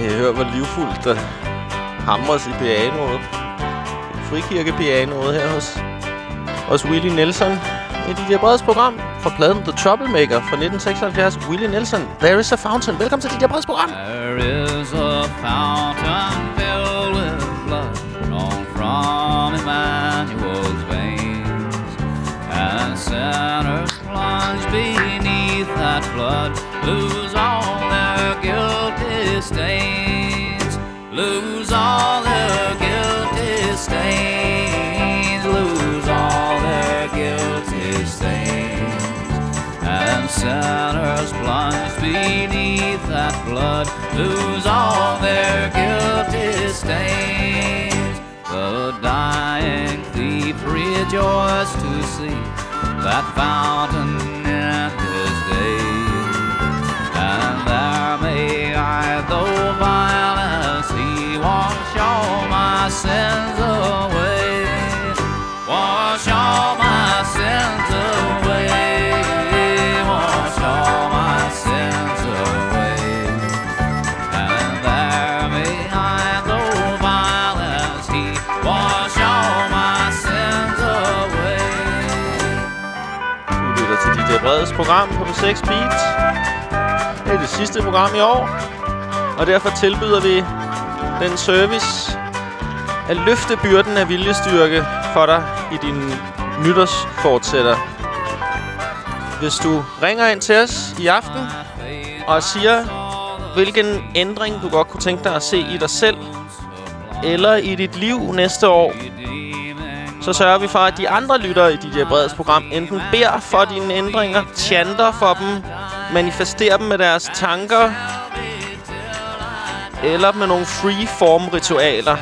hør, hvor livfuldt øh, der hamres i pianoet. Frikirkepianoet her hos, hos Willie Nelson. I DJ Breds program fra pladen The Troublemaker fra 1976. Willie Nelson, There is a Fountain. Velkommen til DJ Breds program. There is a fountain filled with blood drawn from Emmanuel's veins. And sinners plunge beneath that blood, lose all stains. Lose all their guilty stains. Lose all their guilty stains. And sinners plunge beneath that blood lose all their guilty stains. The dying thief rejoiced to see that fountain sins away. Wash all my sins away. Wash all my sins away. And there behind the violence he, wash all my sins away. Du lytter til DJ Breds program på 6 Beats. Det er det sidste program i år. Og derfor tilbyder vi den service at løfte byrden af viljestyrke for dig i din nytårsfortsætter. Hvis du ringer ind til os i aften og siger, hvilken ændring du godt kunne tænke dig at se i dig selv eller i dit liv næste år, så sørger vi for, at de andre lyttere i DJ øh, Breds program enten beder for dine ændringer, chanter for dem, manifesterer dem med deres tanker, eller med nogle free-form-ritualer.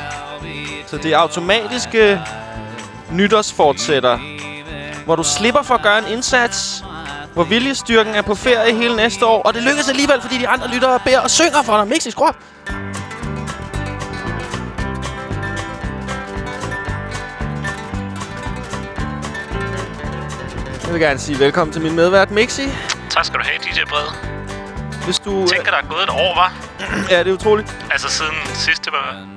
Så det er automatiske nytårsfortsætter, hvor du slipper for at gøre en indsats, hvor viljestyrken er på ferie hele næste år, og det lykkes alligevel, fordi de andre lyttere beder og synger for dig. Mixi, skru op. Jeg vil gerne sige velkommen til min medvært, Mixi. Tak skal du have, DJ Bred. Hvis du... Tænker, der er gået et år, var? Ja, det er utroligt. Altså siden sidste var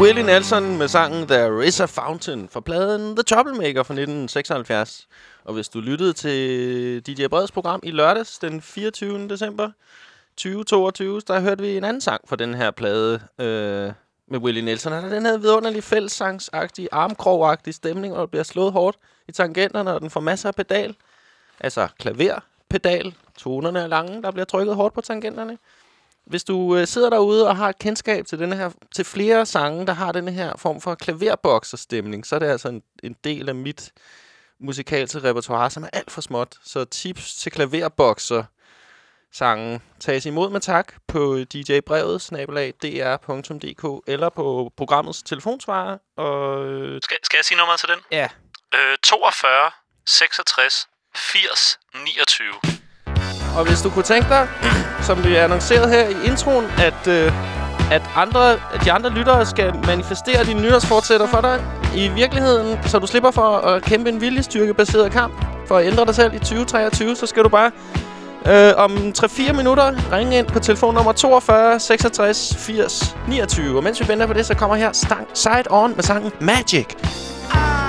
Willie Nelson med sangen There Is a Fountain fra pladen The Troublemaker fra 1976. Og hvis du lyttede til DJ Breds program i lørdags den 24. december 2022, der hørte vi en anden sang fra den her plade øh, med Willie Nelson. Og den havde vidunderlig fællessangsagtig, armkrogagtig stemning, og der bliver slået hårdt i tangenterne, og den får masser af pedal. Altså klaverpedal. Tonerne er lange, der bliver trykket hårdt på tangenterne. Hvis du øh, sidder derude og har et kendskab til, denne her, til flere sange, der har denne her form for klaverbokserstemning, så er det altså en, en del af mit musikalske repertoire, som er alt for småt. Så tips til klaverbokser sangen tages imod med tak på djbrevet, snabelag dr.dk, eller på programmets telefonsvarer. Og øh, Skal, skal jeg sige nummeret til den? ja, Øh, 42, 66, 80, 29. Og hvis du kunne tænke dig, som vi annoncerede her i introen, at, øh, at, andre, at de andre lyttere skal manifestere dine nytårsfortsætter for dig i virkeligheden, så du slipper for at kæmpe en viljestyrkebaseret kamp for at ændre dig selv i 2023, så skal du bare øh, om 3-4 minutter ringe ind på telefonnummer 42 66 80 29. Og mens vi venter på det, så kommer her Side On med sangen Magic. Ah!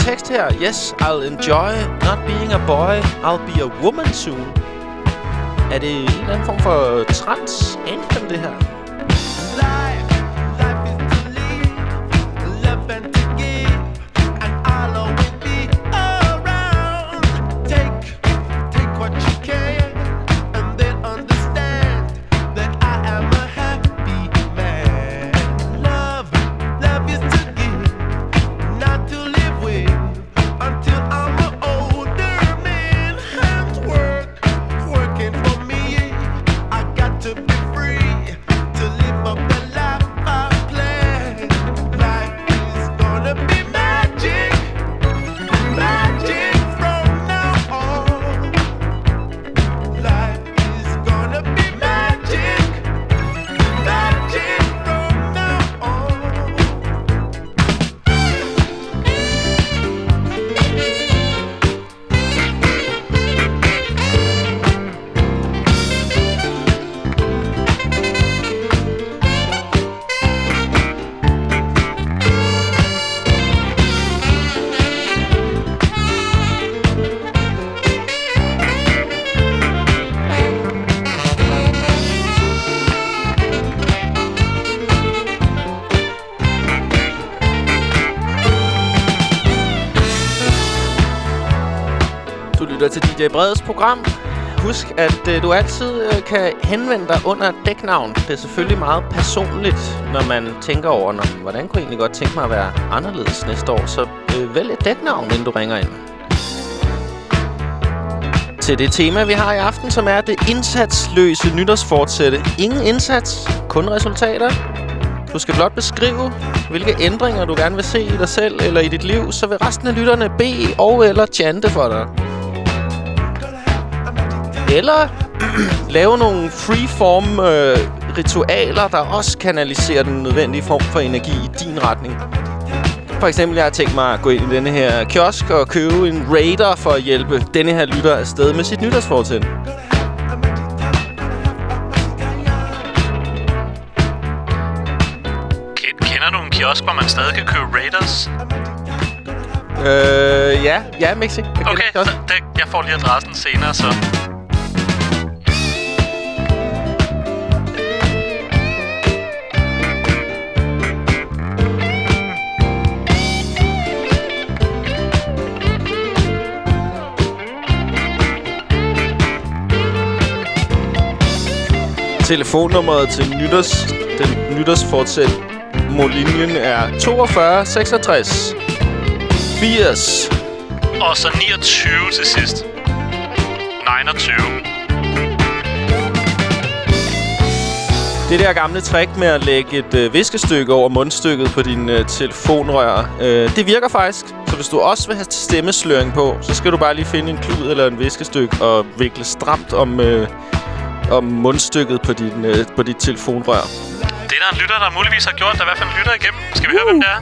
Tekst her. Yes, I'll enjoy not being a boy. I'll be a woman soon. Er det en eller anden form for trans anthem, det her? DJ Breds program. Husk, at øh, du altid øh, kan henvende dig under dæknavn. Det er selvfølgelig meget personligt, når man tænker over, når, hvordan kunne jeg egentlig godt tænke mig at være anderledes næste år. Så øh, vælg et dæknavn, inden du ringer ind. Til det tema, vi har i aften, som er det indsatsløse nytårsfortsætte. Ingen indsats, kun resultater. Du skal blot beskrive, hvilke ændringer du gerne vil se i dig selv eller i dit liv, så vil resten af lytterne bede og eller chante for dig. Eller lave nogle freeform øh, ritualer, der også kanaliserer den nødvendige form for energi i din retning. For eksempel, jeg har tænkt mig at gå ind i denne her kiosk og købe en Raider for at hjælpe denne her lytter afsted med sit nytårsfortænd. Ke- Kender du en kiosk, hvor man stadig kan købe Raiders? Øh, ja. Ja, Mixi. Okay, så det, jeg får lige adressen senere, så... Telefonnummeret til nytårs, den nytårsfortsæt linjen er 42 66 80. Og så 29 til sidst. 29. Det der gamle trick med at lægge et øh, viskestykke over mundstykket på din øh, telefonrør, øh, det virker faktisk. Så hvis du også vil have stemmesløring på, så skal du bare lige finde en klud eller en viskestykke og vikle stramt om, øh, om mundstykket på, din, øh, på dit telefonrør. Det er der en lytter, der muligvis har gjort. Der er i hvert fald en lytter igennem. Skal vi høre, hvem det er?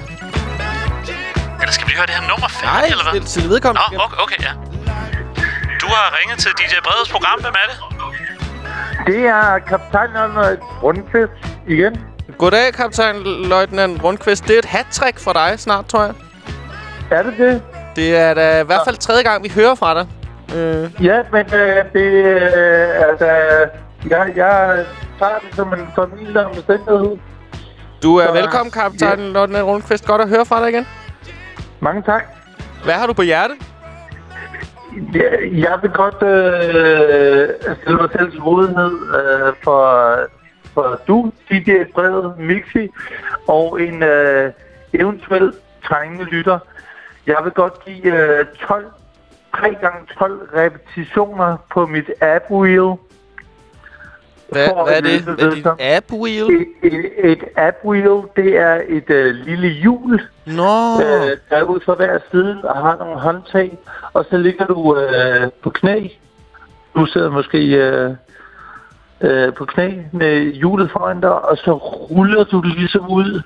Eller skal vi høre det her nummer færdigt, Nej, eller hvad? til, til vedkommende. Nå, okay, okay, ja. Du har ringet til DJ Bredes program. Hvem er det? Det er kaptajn Arnold Rundqvist igen. Goddag, kaptajn Løjtnant Rundqvist. Det er et hat for dig snart, tror jeg. Er det det? Det er da i hvert fald tredje gang, vi hører fra dig. Øh, Ja, men øh, det øh, altså, jeg, jeg tager det som en familie omstændighed. du er Så- velkommen, kaptajn Ja. Løjtnant Rundqvist. Godt at høre fra dig igen. Mange tak. Hvad har du på hjerte? Jeg, jeg vil godt øh, stille mig selv til rådighed øh, for, for du, DJ Brede, Mixi, og en øh, eventuel trængende lytter. Jeg vil godt give øh, 12, 3 gange 12 repetitioner på mit app wheel. Hvad, hvad er det? løse Er dit det, app wheel? Et, et, et app wheel, det er et øh, lille hjul, Nå, øh, der er ud fra hver side og har nogle håndtag, og så ligger du øh, på knæ. Du sidder måske øh, øh, på knæ med hjulet foran dig, og så ruller du det ligesom ud.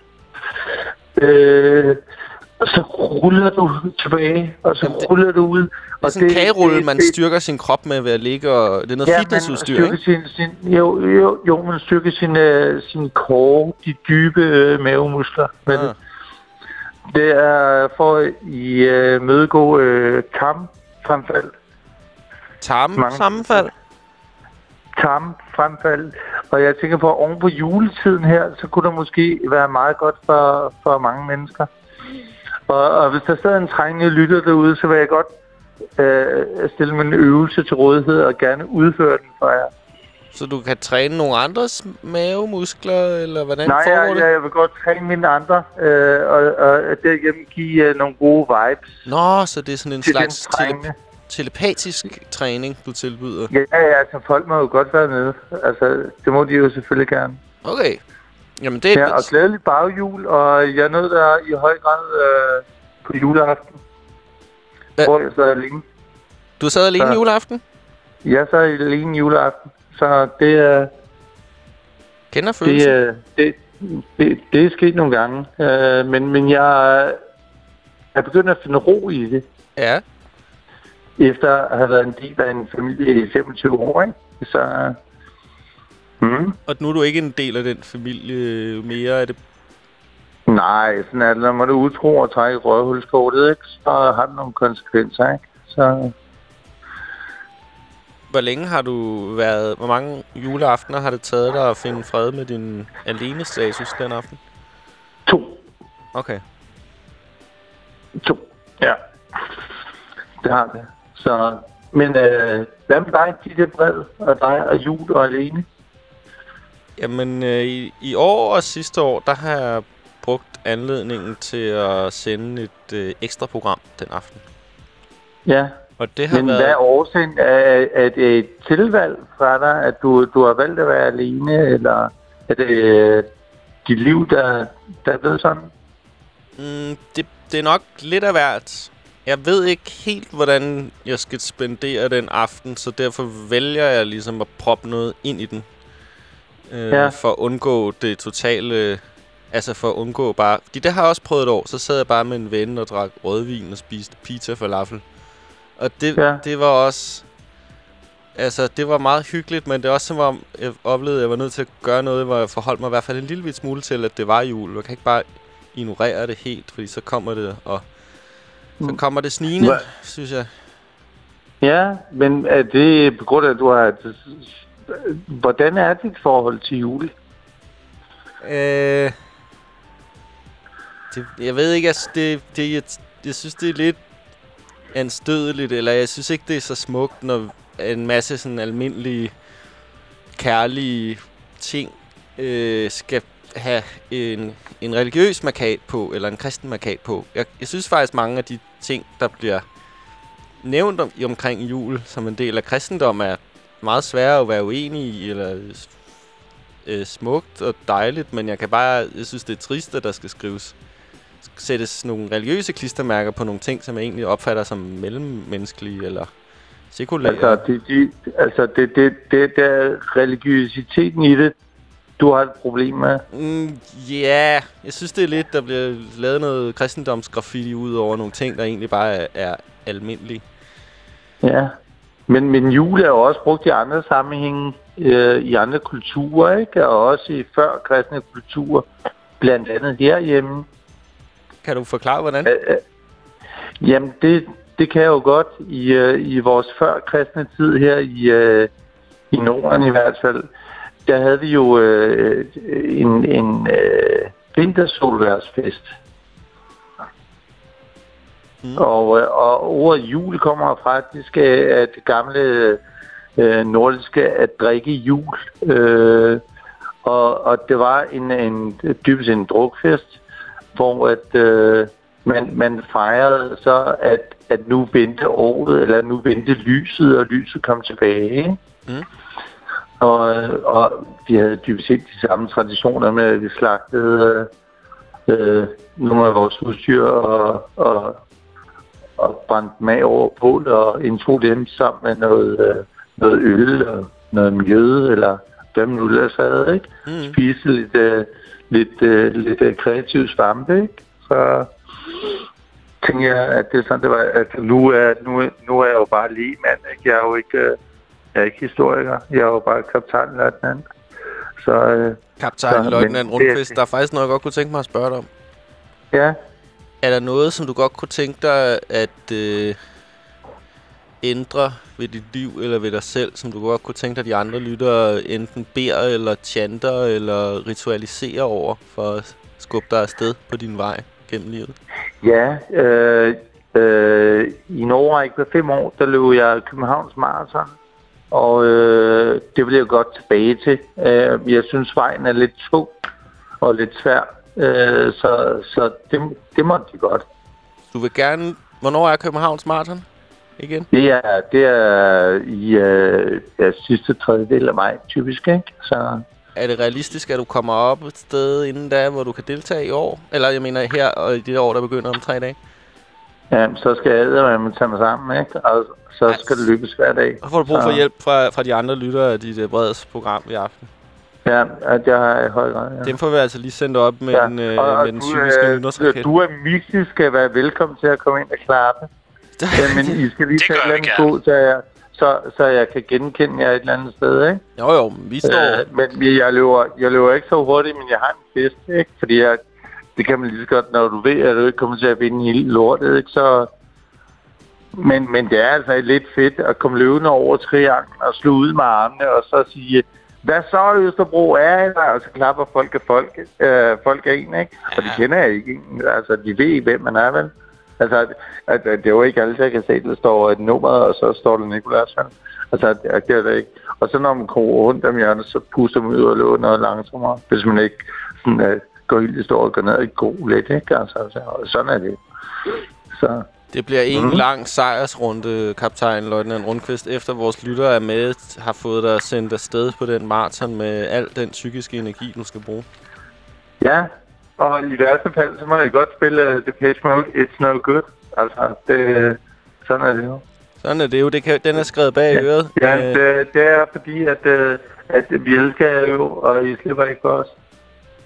Øh, og så ruller du tilbage, og så Jamen, det- ruller du ud. det er sådan en kagerulle, man styrker sin krop med ved at ligge og... Det er noget fitnessudstyr, man ikke? styrker sin, sin, jo, jo, jo, man styrker sin, uh, sin core, de dybe uh, mavemuskler med Ah. det. Det er for i øh, mødegå øh, tarmfremfald. Tarm Mange- sammenfald. Tarmfremfald. Og jeg tænker på, at oven på juletiden her, så kunne det måske være meget godt for, for mange mennesker. Og, og hvis der sidder en trængende lytter derude, så vil jeg godt øh, stille min øvelse til rådighed og gerne udføre den for jer. Så du kan træne nogle andres mavemuskler, eller hvordan Nej, foregår jeg, det? jeg vil godt træne mine andre, øh, og, og derigennem give øh, nogle gode vibes Nå, så det er sådan en til slags tele- telepatisk træning, du tilbyder. Ja, ja, altså folk må jo godt være med. Altså, det må de jo selvfølgelig gerne. Okay. Jamen, det. Ja, og glædelig baghjul, og jeg nåede der i høj grad øh, på juleaften, Ja. hvor jeg sad alene. Du sad alene Ja. juleaften? Jeg sad alene juleaften, så det er Kender det, følelsen? er- det, det, det er sket nogle gange. Øh, men, men jeg er begyndt at finde ro i det, Ja. efter at have været en del af en familie i 25 år, ikke? Så, mm. Og nu er du ikke en del af den familie mere. Er det... Nej, sådan er det. Når man er utro og trækker røvhulskortet, ikke? så har det nogle konsekvenser. Ikke? Så Hvor længe har du været... Hvor mange juleaftener har det taget dig at finde fred med din alene status den aften? to. Okay. To. Ja. Det har det. Så, men øh, hvad med dig, Ditte Bred, og dig og Jul og Alene? Jamen, øh, i, i år og sidste år, der har jeg brugt anledningen til at sende et øh, ekstra program den aften. Ja, Og det har men været... hvad er årsagen? Er, er det et tilvalg fra dig, at du, du har valgt at være alene, eller er det øh, dit liv, der, der er blevet sådan? Mm, det, det er nok lidt af hvert. Jeg ved ikke helt, hvordan jeg skal spendere den aften, så derfor vælger jeg ligesom at proppe noget ind i den. Øh, Ja. For at undgå det totale... Altså for at undgå bare... Fordi det har også prøvet et år. Så sad jeg bare med en ven og drak rødvin og spiste pizza falafel. Og det, Ja. det var også... Altså, det var meget hyggeligt, men det er også som om, jeg oplevede, at jeg var nødt til at gøre noget, hvor jeg forholdt mig i hvert fald en lille smule til, at det var jul. Jeg kan ikke bare ignorere det helt, fordi så kommer det, og så Mm. kommer det snigende, Hva- synes jeg. Ja, men er det på grund af, at du har... Hvordan er dit forhold til jul? Øh, det, jeg ved ikke, altså, det, det, jeg, jeg synes, det er lidt anstødeligt, eller jeg synes ikke, det er så smukt, når en masse sådan almindelige, kærlige ting øh, skal have en, en religiøs markat på, eller en kristen markat på. Jeg, jeg synes faktisk, mange af de ting, der bliver nævnt om, omkring jul som en del af kristendom, er meget svære at være uenig i, eller øh, smukt og dejligt, men jeg kan bare, jeg synes, det er trist, at der skal skrives, sættes nogle religiøse klistermærker på nogle ting, som jeg egentlig opfatter som mellemmenneskelige eller sekulære. Altså, det, det, altså det, det, det, det er religiøsiteten i det, du har et problem med. Mm, ja, jeg synes, det er lidt, der bliver lavet noget kristendomsgraffiti ud over nogle ting, der egentlig bare er, er almindelige. Ja. Men, men jul er jo også brugt i andre sammenhænge, øh, i andre kulturer, ikke? Og også i før kristne kulturer, blandt andet herhjemme. Kan du forklare, hvordan? Øh, øh, jamen, det, det kan jeg jo godt i, øh, i vores før kristne tid her i, øh, i Norden i hvert fald. Der havde vi jo øh, en, en øh, vintersolværsfest. Mm. Og, øh, og ordet jul kommer faktisk af det gamle øh, nordiske at drikke jul. Øh, og, og det var en, en dybest en drukfest, hvor at, øh, man, man fejrede så, at, at nu vendte året, eller nu vendte lyset, og lyset kom tilbage. Mm. Og, og vi havde dybest set de samme traditioner med, at vi slagtede øh, nogle af vores husdyr og, og, og brændte dem af over bålet og indtog dem sammen med noget, øh, noget øl og noget mjøde, eller hvad man nu ellers havde, ikke? Mm. Spise lidt, øh, lidt, øh, lidt øh, kreativ svampe, ikke? Så tænker jeg, at det er sådan, det var, at nu er, nu, nu er jeg jo bare lige mand, ikke? Jeg er jo ikke, øh, jeg er ikke historiker. Jeg er jo bare kaptajnløjtnant. Så øh, Kaptajn Så, Løjtnant Rundqvist, der er faktisk noget, jeg godt kunne tænke mig at spørge dig om. ja, er der noget, som du godt kunne tænke dig at øh, ændre ved dit liv eller ved dig selv, som du godt kunne tænke dig, at de andre lyttere enten beder eller chanter eller ritualiserer over for at skubbe dig afsted på din vej gennem livet? Ja, øh, øh, i en overrække på fem år, der løb jeg Københavns Marathon. Og øh, det vil jeg godt tilbage til. Øh, jeg synes, vejen er lidt tung og lidt svær. Øh, så så det, det må de godt. Du vil gerne... Hvornår er Københavns Marathon igen? Det er, det er i øh, ja, sidste tredjedel af maj, typisk, ikke? Så Er det realistisk, at du kommer op et sted inden da, hvor du kan deltage i år? Eller jeg mener her, og i det år, der begynder om tre dage? ja, så skal jeg æde tage mig sammen, ikke? Og så skal det løbes hver dag. Og får du brug for Så- hjælp fra, fra de andre lyttere af dit uh, breds program i aften? Ja, at jeg har i høj grad, ja. Dem får vi altså lige sendt op med, ja. den, øh, og, og med den du, psykiske øh, nytårsraket. Du og Mixi skal være velkommen til at komme ind og klappe. Ja, men I skal lige tage gør et vi eller andet gerne. god, så jeg, så, så jeg kan genkende jer et eller andet sted, ikke? Jo, jo, vi står... Øh, men jeg løber, jeg løber ikke så hurtigt, men jeg har en fest, ikke? Fordi jeg, det kan man lige så godt, når du ved, at du ikke kommer til at vinde hele lortet, ikke? Så, men, men det er altså lidt fedt at komme løbende over trianglen og slå ud med armene, og så sige, hvad så Østerbro er der? Og så klapper folk af folk, øh, folk af en, ikke? Og de kender jeg ikke. Altså, de ved hvem man er, vel? Altså, at, at, at det er jo ikke alle, der kan se, at der står et nummer, og så står der Nikolas, vel? Altså, at, det er det ikke. Og så når man kommer rundt om hjørnet, så puster man ud og løber noget langsommere, hvis man ikke sådan, uh, går helt i stå og går ned i god lidt, ikke? Altså, altså, og sådan er det. Så, Det bliver en Mhm. lang sejrsrunde, kaptajn Løjtnant Rundqvist, efter vores lyttere er med, har fået dig sendt afsted på den maraton med al den psykiske energi, du skal bruge. ja, og i værste fald, så må jeg godt spille uh, The Page Mode, It's No Good. Altså, det, sådan er det jo. Sådan er det jo. Det kan, den er skrevet bag Ja. øret. Ja, Øh, det, det er fordi, at, øh, at vi elsker jer jo, og I slipper ikke for os.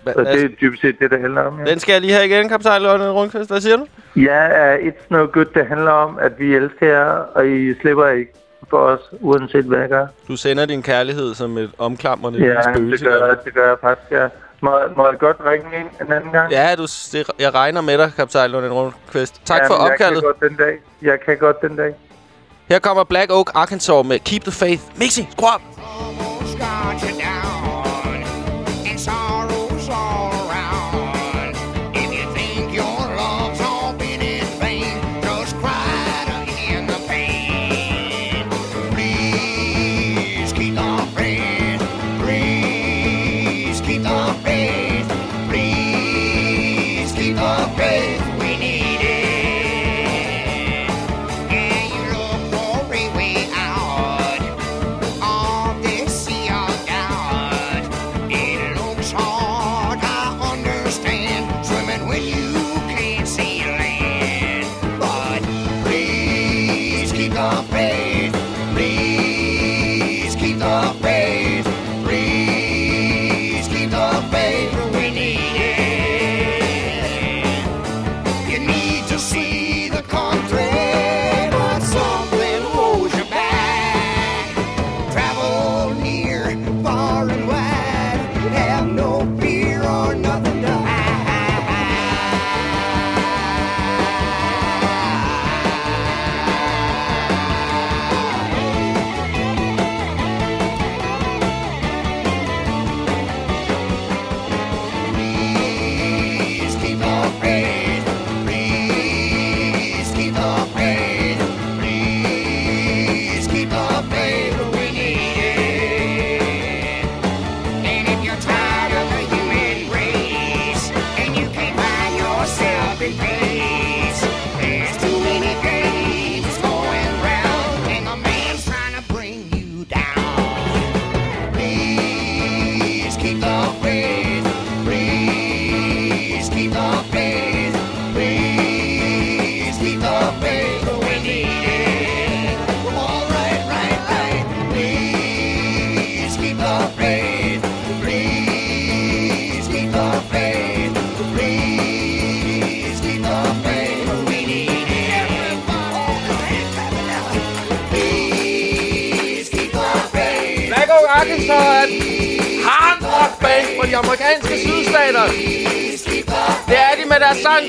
Hva- Og det er dybest set det, det handler om. Ja, Den skal jeg lige have igen, kaptajn Løjtnant Rundqvist. Hvad siger du? ja uh, It's No Good, det handler om, at vi elsker jer, og I slipper ikke for os, uanset hvad jeg gør. Du sender din kærlighed som et omklamrende Ja, det spøgelse. gør, der. jeg, det gør jeg faktisk, ja. Må, må jeg godt ringe ind en anden gang? Ja, du, det, jeg regner med dig, kaptajn Løjtnant Rundqvist. Tak for Jamen, opkaldet. Jeg kan godt den dag. Jeg kan godt den dag. Her kommer Black Oak Arkansas med Keep the Faith. Mixi, skru op! almost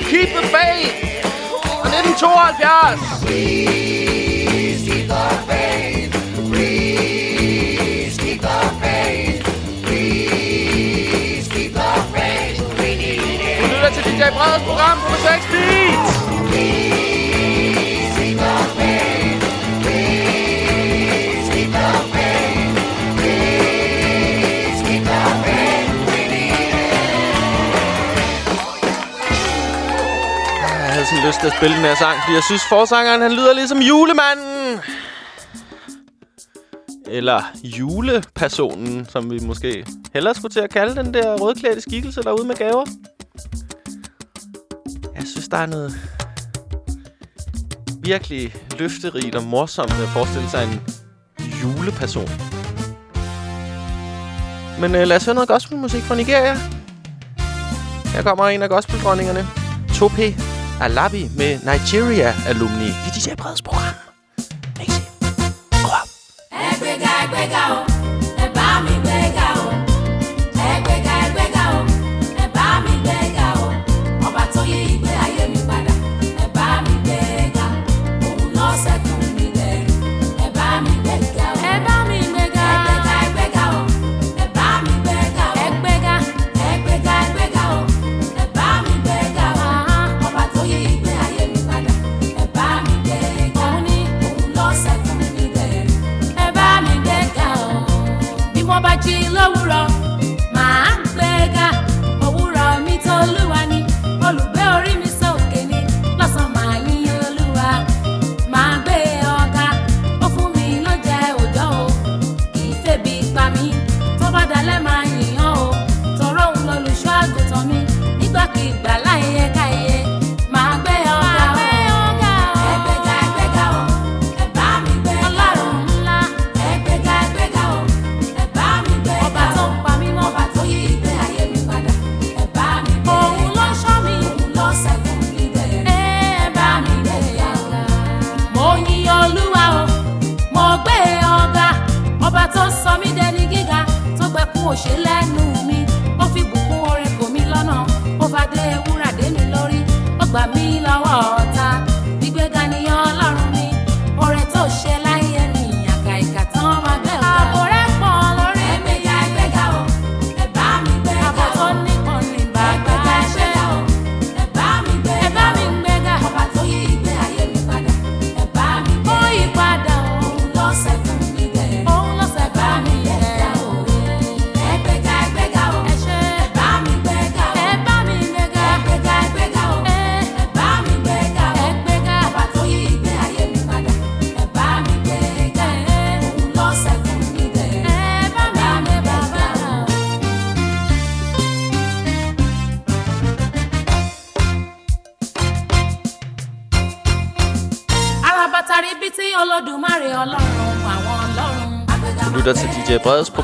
Keep the Faith fra 1972. Du lytter til DJ Breds program på 6 lyst til at spille den her sang, fordi jeg synes, forsangeren han lyder ligesom julemanden. Eller julepersonen, som vi måske hellere skulle til at kalde den der rødklædte skikkelse derude med gaver. Jeg synes, der er noget virkelig løfterigt og morsomt at forestille sig en juleperson. Men øh, lad os høre noget gospelmusik fra Nigeria. Her kommer en af gospeldronningerne. Tope Alabi med Nigeria Alumni i DJ Breds program. Mixi. Over. ẹgbẹ́ga ẹgbẹ́ga o oh.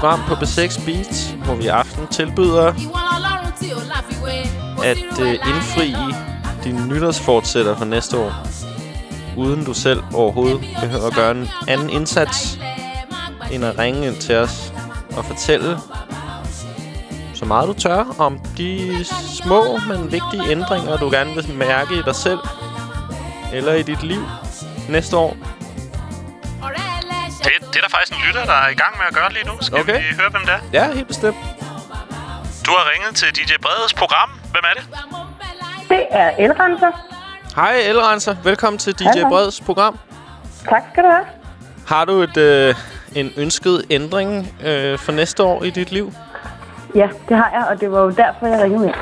Program på B6 Beats, hvor vi i aften tilbyder at øh, indfri din dine nytårsfortsætter for næste år, uden du selv overhovedet behøver at gøre en anden indsats, end at ringe ind til os og fortælle så meget du tør om de små, men vigtige ændringer, du gerne vil mærke i dig selv eller i dit liv næste år lytter, der er i gang med at gøre lige nu. Skal Okay. vi høre, hvem det er? Ja, helt bestemt. Du har ringet til DJ Bredes program. Hvem er det? Det er elrenser. Hej, Elrenser. Velkommen til DJ Hej, hej. Breds program. Tak skal du have. Har du et, øh, en ønsket ændring øh, for næste år i dit liv? Ja, det har jeg, og det var jo derfor, jeg ringede ind.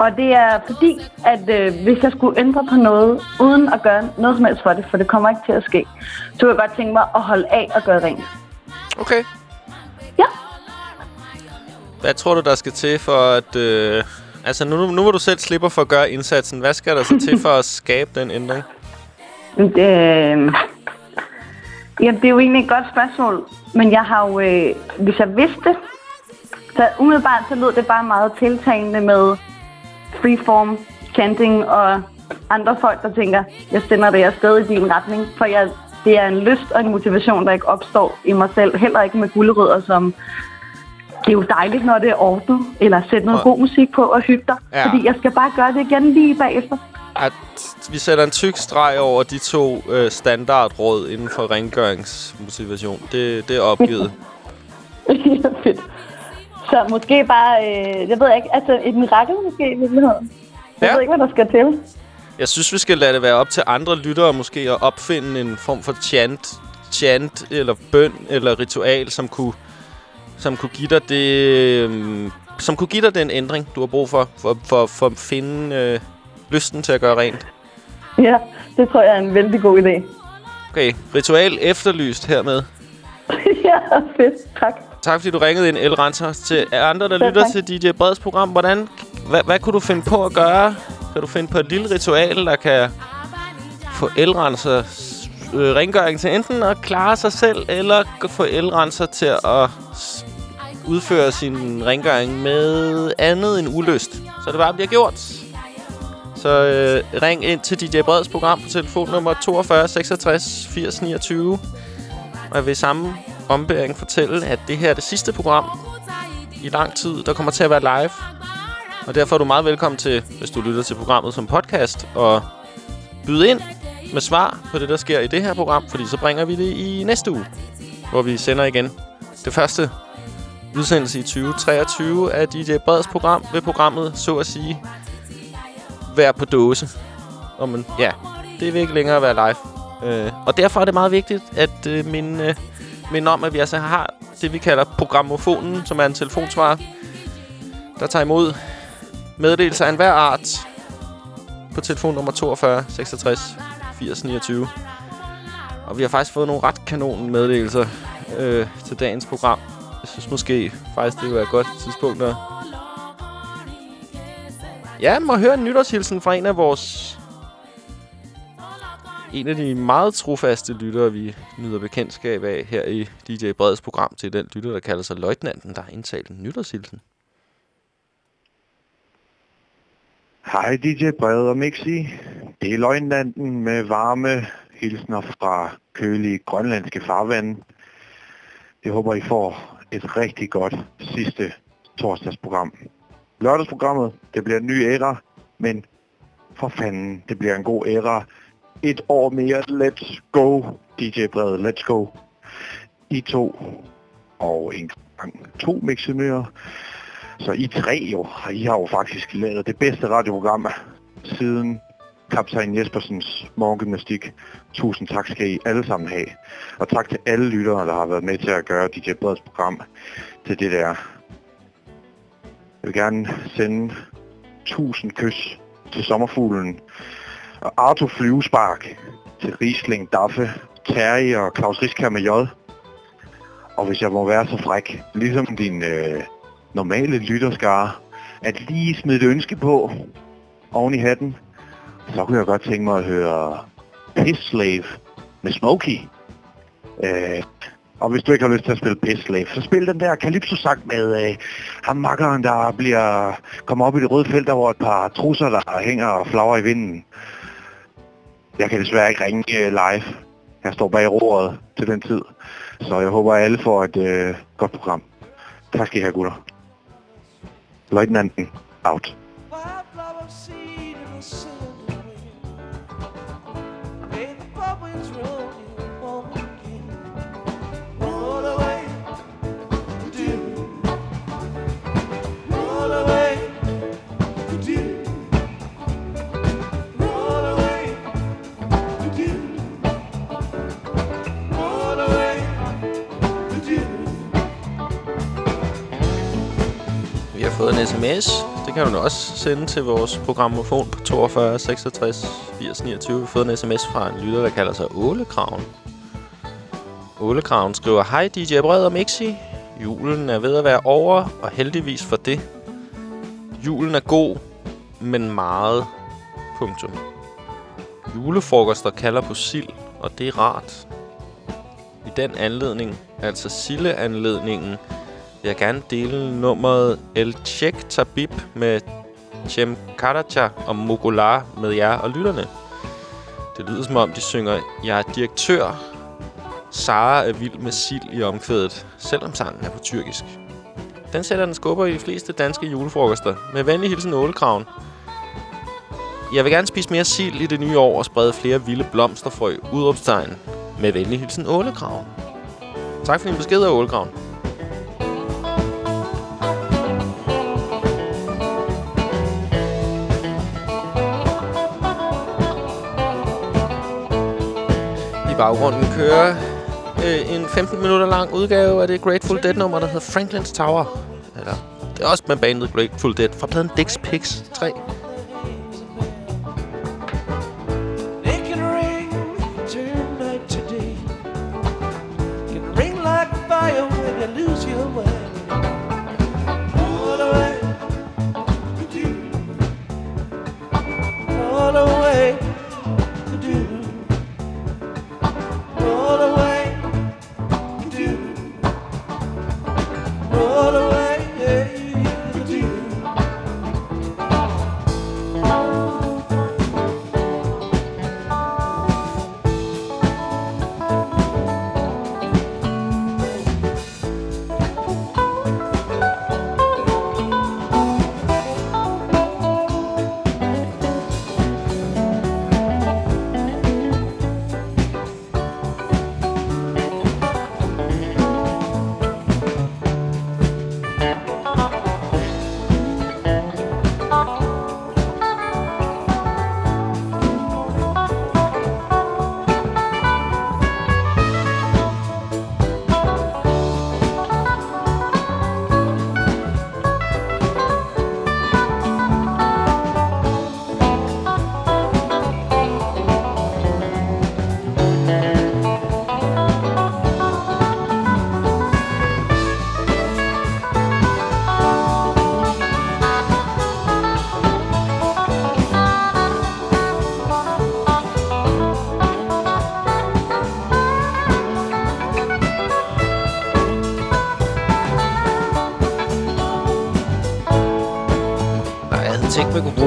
Og det er fordi, at øh, hvis jeg skulle ændre på noget, uden at gøre noget som helst for det, for det kommer ikke til at ske, så kunne jeg godt tænke mig at holde af og gøre rent. Okay. Ja. Hvad tror du, der skal til for at... Øh, altså, nu, nu hvor du selv slipper for at gøre indsatsen, hvad skal der så til for at skabe den ændring? Det, øh, ja, det er jo egentlig et godt spørgsmål, men jeg har jo, øh, hvis jeg vidste, så umiddelbart så lød det bare meget tiltagende med freeform, chanting og andre folk, der tænker, jeg sender det afsted i din retning, for jeg, det er en lyst og en motivation, der ikke opstår i mig selv, heller ikke med gulerødder som det er jo dejligt, når det er ordnet, eller sætte noget Og- god musik på og hygge dig. Ja. Fordi jeg skal bare gøre det igen lige bagefter. At vi sætter en tyk streg over de to øh, standardråd inden for rengøringsmotivation. Det, det er opgivet. Ja, Fedt. Så måske bare, øh, jeg ved ikke, altså et mirakel måske i virkeligheden. Jeg Ja. ved ikke, hvad der skal til. Jeg synes, vi skal lade det være op til andre lyttere måske at opfinde en form for chant, chant eller bøn eller ritual, som kunne, som kunne give dig det, øhm, som kunne give dig den ændring, du har brug for, for, for, for at finde øh, lysten til at gøre rent. Ja, det tror jeg er en vældig god idé. Okay, ritual efterlyst hermed. ja, fedt. Tak. Tak fordi du ringede ind, Elrenser. Til andre, der Selv lytter tak. til DJ Breds program, hvordan, hvad, hvad kunne du finde på at gøre? Kan du finde på et lille ritual, der kan få Elrenser øh, rengøring til enten at klare sig selv, eller få Elrenser til at udføre sin rengøring med andet end ulyst. Så det bare bliver gjort. Så øh, ring ind til DJ Breds program på telefonnummer 42 66 80 29. Og jeg vil i samme ombæring fortælle, at det her er det sidste program i lang tid, der kommer til at være live. Og derfor er du meget velkommen til, hvis du lytter til programmet som podcast, og byde ind med svar på det, der sker i det her program, fordi så bringer vi det i næste uge, hvor vi sender igen. Det første udsendelse i 2023 af DJ Breds program, ved programmet, så at sige, være på dåse. Og man, ja, det vil ikke længere være live. Øh, og derfor er det meget vigtigt at øh, min øh, minde om, at vi altså har det, vi kalder programmofonen, som er en telefonsvarer, der tager imod meddelelser af enhver art på telefonnummer 42 66 80 29. Og vi har faktisk fået nogle ret kanon meddelelser øh, til dagens program. Jeg synes måske faktisk, det vil være et godt tidspunkt at... Ja, må høre en nytårshilsen fra en af vores en af de meget trofaste lyttere, vi nyder bekendtskab af her i DJ Breds program til den lytter, der kalder sig Løjtnanten, der har indtalt en nytårshilsen. Hej DJ Bred og Mixi. Det er løgnlanden med varme hilsner fra kølige grønlandske farvande. Jeg håber, I får et rigtig godt sidste torsdagsprogram. Lørdagsprogrammet, det bliver en ny æra, men for fanden, det bliver en god æra. Et år mere, let's go, DJ Brede, let's go. I to, og en gang to mixemører. Så I tre jo, og I har jo faktisk lavet det bedste radioprogram siden kaptajn Jespersens morgengymnastik. Tusind tak skal I alle sammen have. Og tak til alle lyttere, der har været med til at gøre DJ Breds program til det der. Jeg vil gerne sende tusind kys til sommerfuglen og Arto Flyvespark til Riesling, Daffe, Terry og Claus Riskær med J. Og hvis jeg må være så fræk, ligesom din øh, normale lytterskare, at lige smide et ønske på oven i hatten, så kunne jeg godt tænke mig at høre Piss Slave med Smokey. Øh, og hvis du ikke har lyst til at spille Piss Slave, så spil den der Calypso-sang med øh, ham makkeren, der bliver kommer op i det røde felt, over et par trusser, der hænger og flager i vinden. Jeg kan desværre ikke ringe øh, live. Jeg står bag roret til den tid. Så jeg håber, at alle får et øh, godt program. Tak skal I have, gutter. Løjtnanten out. Fået en sms. Det kan du også sende til vores programmofon på 42 66 80 29. Vi har fået en sms fra en lytter, der kalder sig Ålekraven. Ålekraven skriver, Hej DJ Bred og Mixi. Julen er ved at være over, og heldigvis for det. Julen er god, men meget. Punktum. Julefrokoster kalder på sild, og det er rart. I den anledning, altså sildeanledningen, anledningen vil jeg gerne dele nummeret El Chek Tabib med Chem Karacha og Mogolar med jer og lytterne. Det lyder som om, de synger, jeg er direktør. Sara er vild med sild i omkvædet, selvom sangen er på tyrkisk. Den sætter den skubber i de fleste danske julefrokoster. Med venlig hilsen Ålekraven. Jeg vil gerne spise mere sild i det nye år og sprede flere vilde blomsterfrø. Udråbstegn. Med venlig hilsen Ålekraven. Tak for din besked, Ålekraven. Baggrunden kører øh, en 15 minutter lang udgave af det Grateful Dead nummer, der hedder Franklin's Tower. Eller, det er også med bandet Grateful Dead fra pladen Dix Picks 3.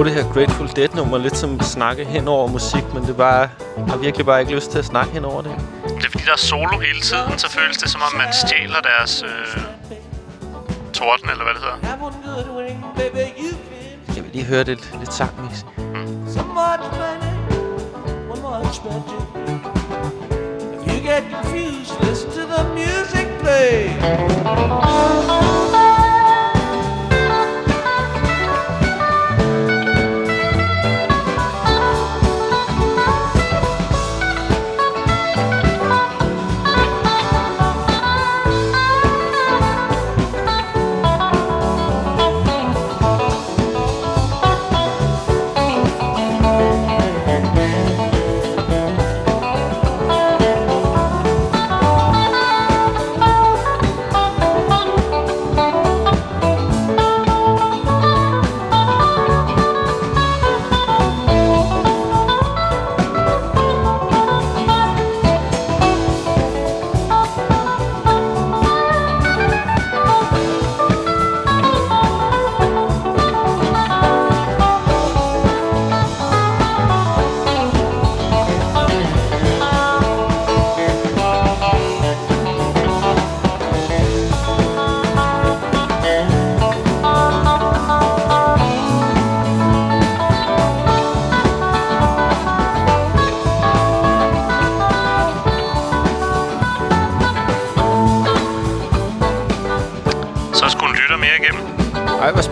bruge det her Grateful Dead-nummer lidt som snakke hen over musik, men det bare, jeg har virkelig bare ikke lyst til at snakke hen over det. Det er fordi, der er solo hele tiden, så føles det som om, man stjæler deres øh, torden, eller hvad det hedder. Jeg vil lige høre lidt, lidt sang, Mix.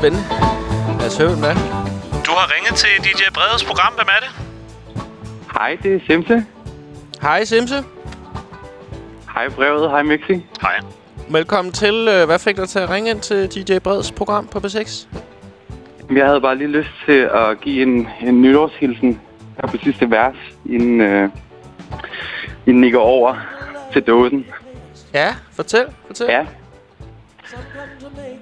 Spændende. Lad os høre, er. Du har ringet til DJ Bredes program. Hvem er det? Hej, det er Simse. Hej, Simse. Hej brevet, hej Mixi. Hej. Velkommen til. Øh, Hvad fik dig til at ringe ind til DJ Breds program på B6? Jeg havde bare lige lyst til at give en, en nytårshilsen her på sidste vers, inden, øh, inden I går over til dåsen. Ja, fortæl. fortæl. Ja.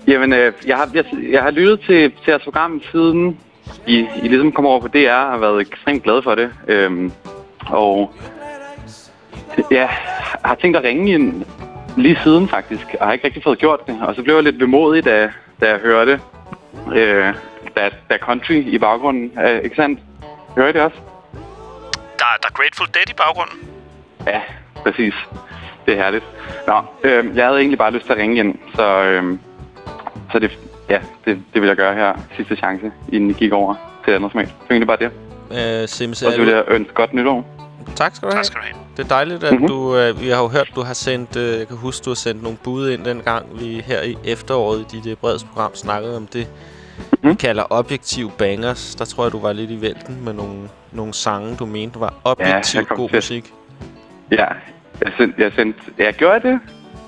Jamen, øh, jeg, har, jeg, jeg har lyttet til, til jeres program siden I, I ligesom kom over på DR og har været ekstremt glad for det. Øhm, og ja, har tænkt at ringe ind lige siden faktisk, og har ikke rigtig fået gjort det. Og så blev jeg lidt vemodig, da, da jeg hørte, øh, da, da Country i baggrunden, øh, ikke sandt? Hører I det også? Der, der er Grateful Dead i baggrunden. Ja, præcis. Det er herligt. Nå, øh, jeg havde egentlig bare lyst til at ringe ind, så øh, så det, ja, det, det vil jeg gøre her sidste chance, inden I gik over til andet format. Så egentlig bare det. Øh, Simse, Og er så vil du- jeg ønske godt nytår. Tak skal du have. Tak skal du have. Det er dejligt, at Mhm. mm-hmm. du... Øh, vi har jo hørt, du har sendt... Øh, jeg kan huske, du har sendt nogle bud ind dengang, vi her i efteråret i dit øh, breds program snakkede om det, Mhm. vi kalder objektiv bangers. Der tror jeg, du var lidt i vælten med nogle, nogle sange, du mente var objektivt kom god til musik. Ja, jeg sendte... Jeg, sendte, jeg gjorde det,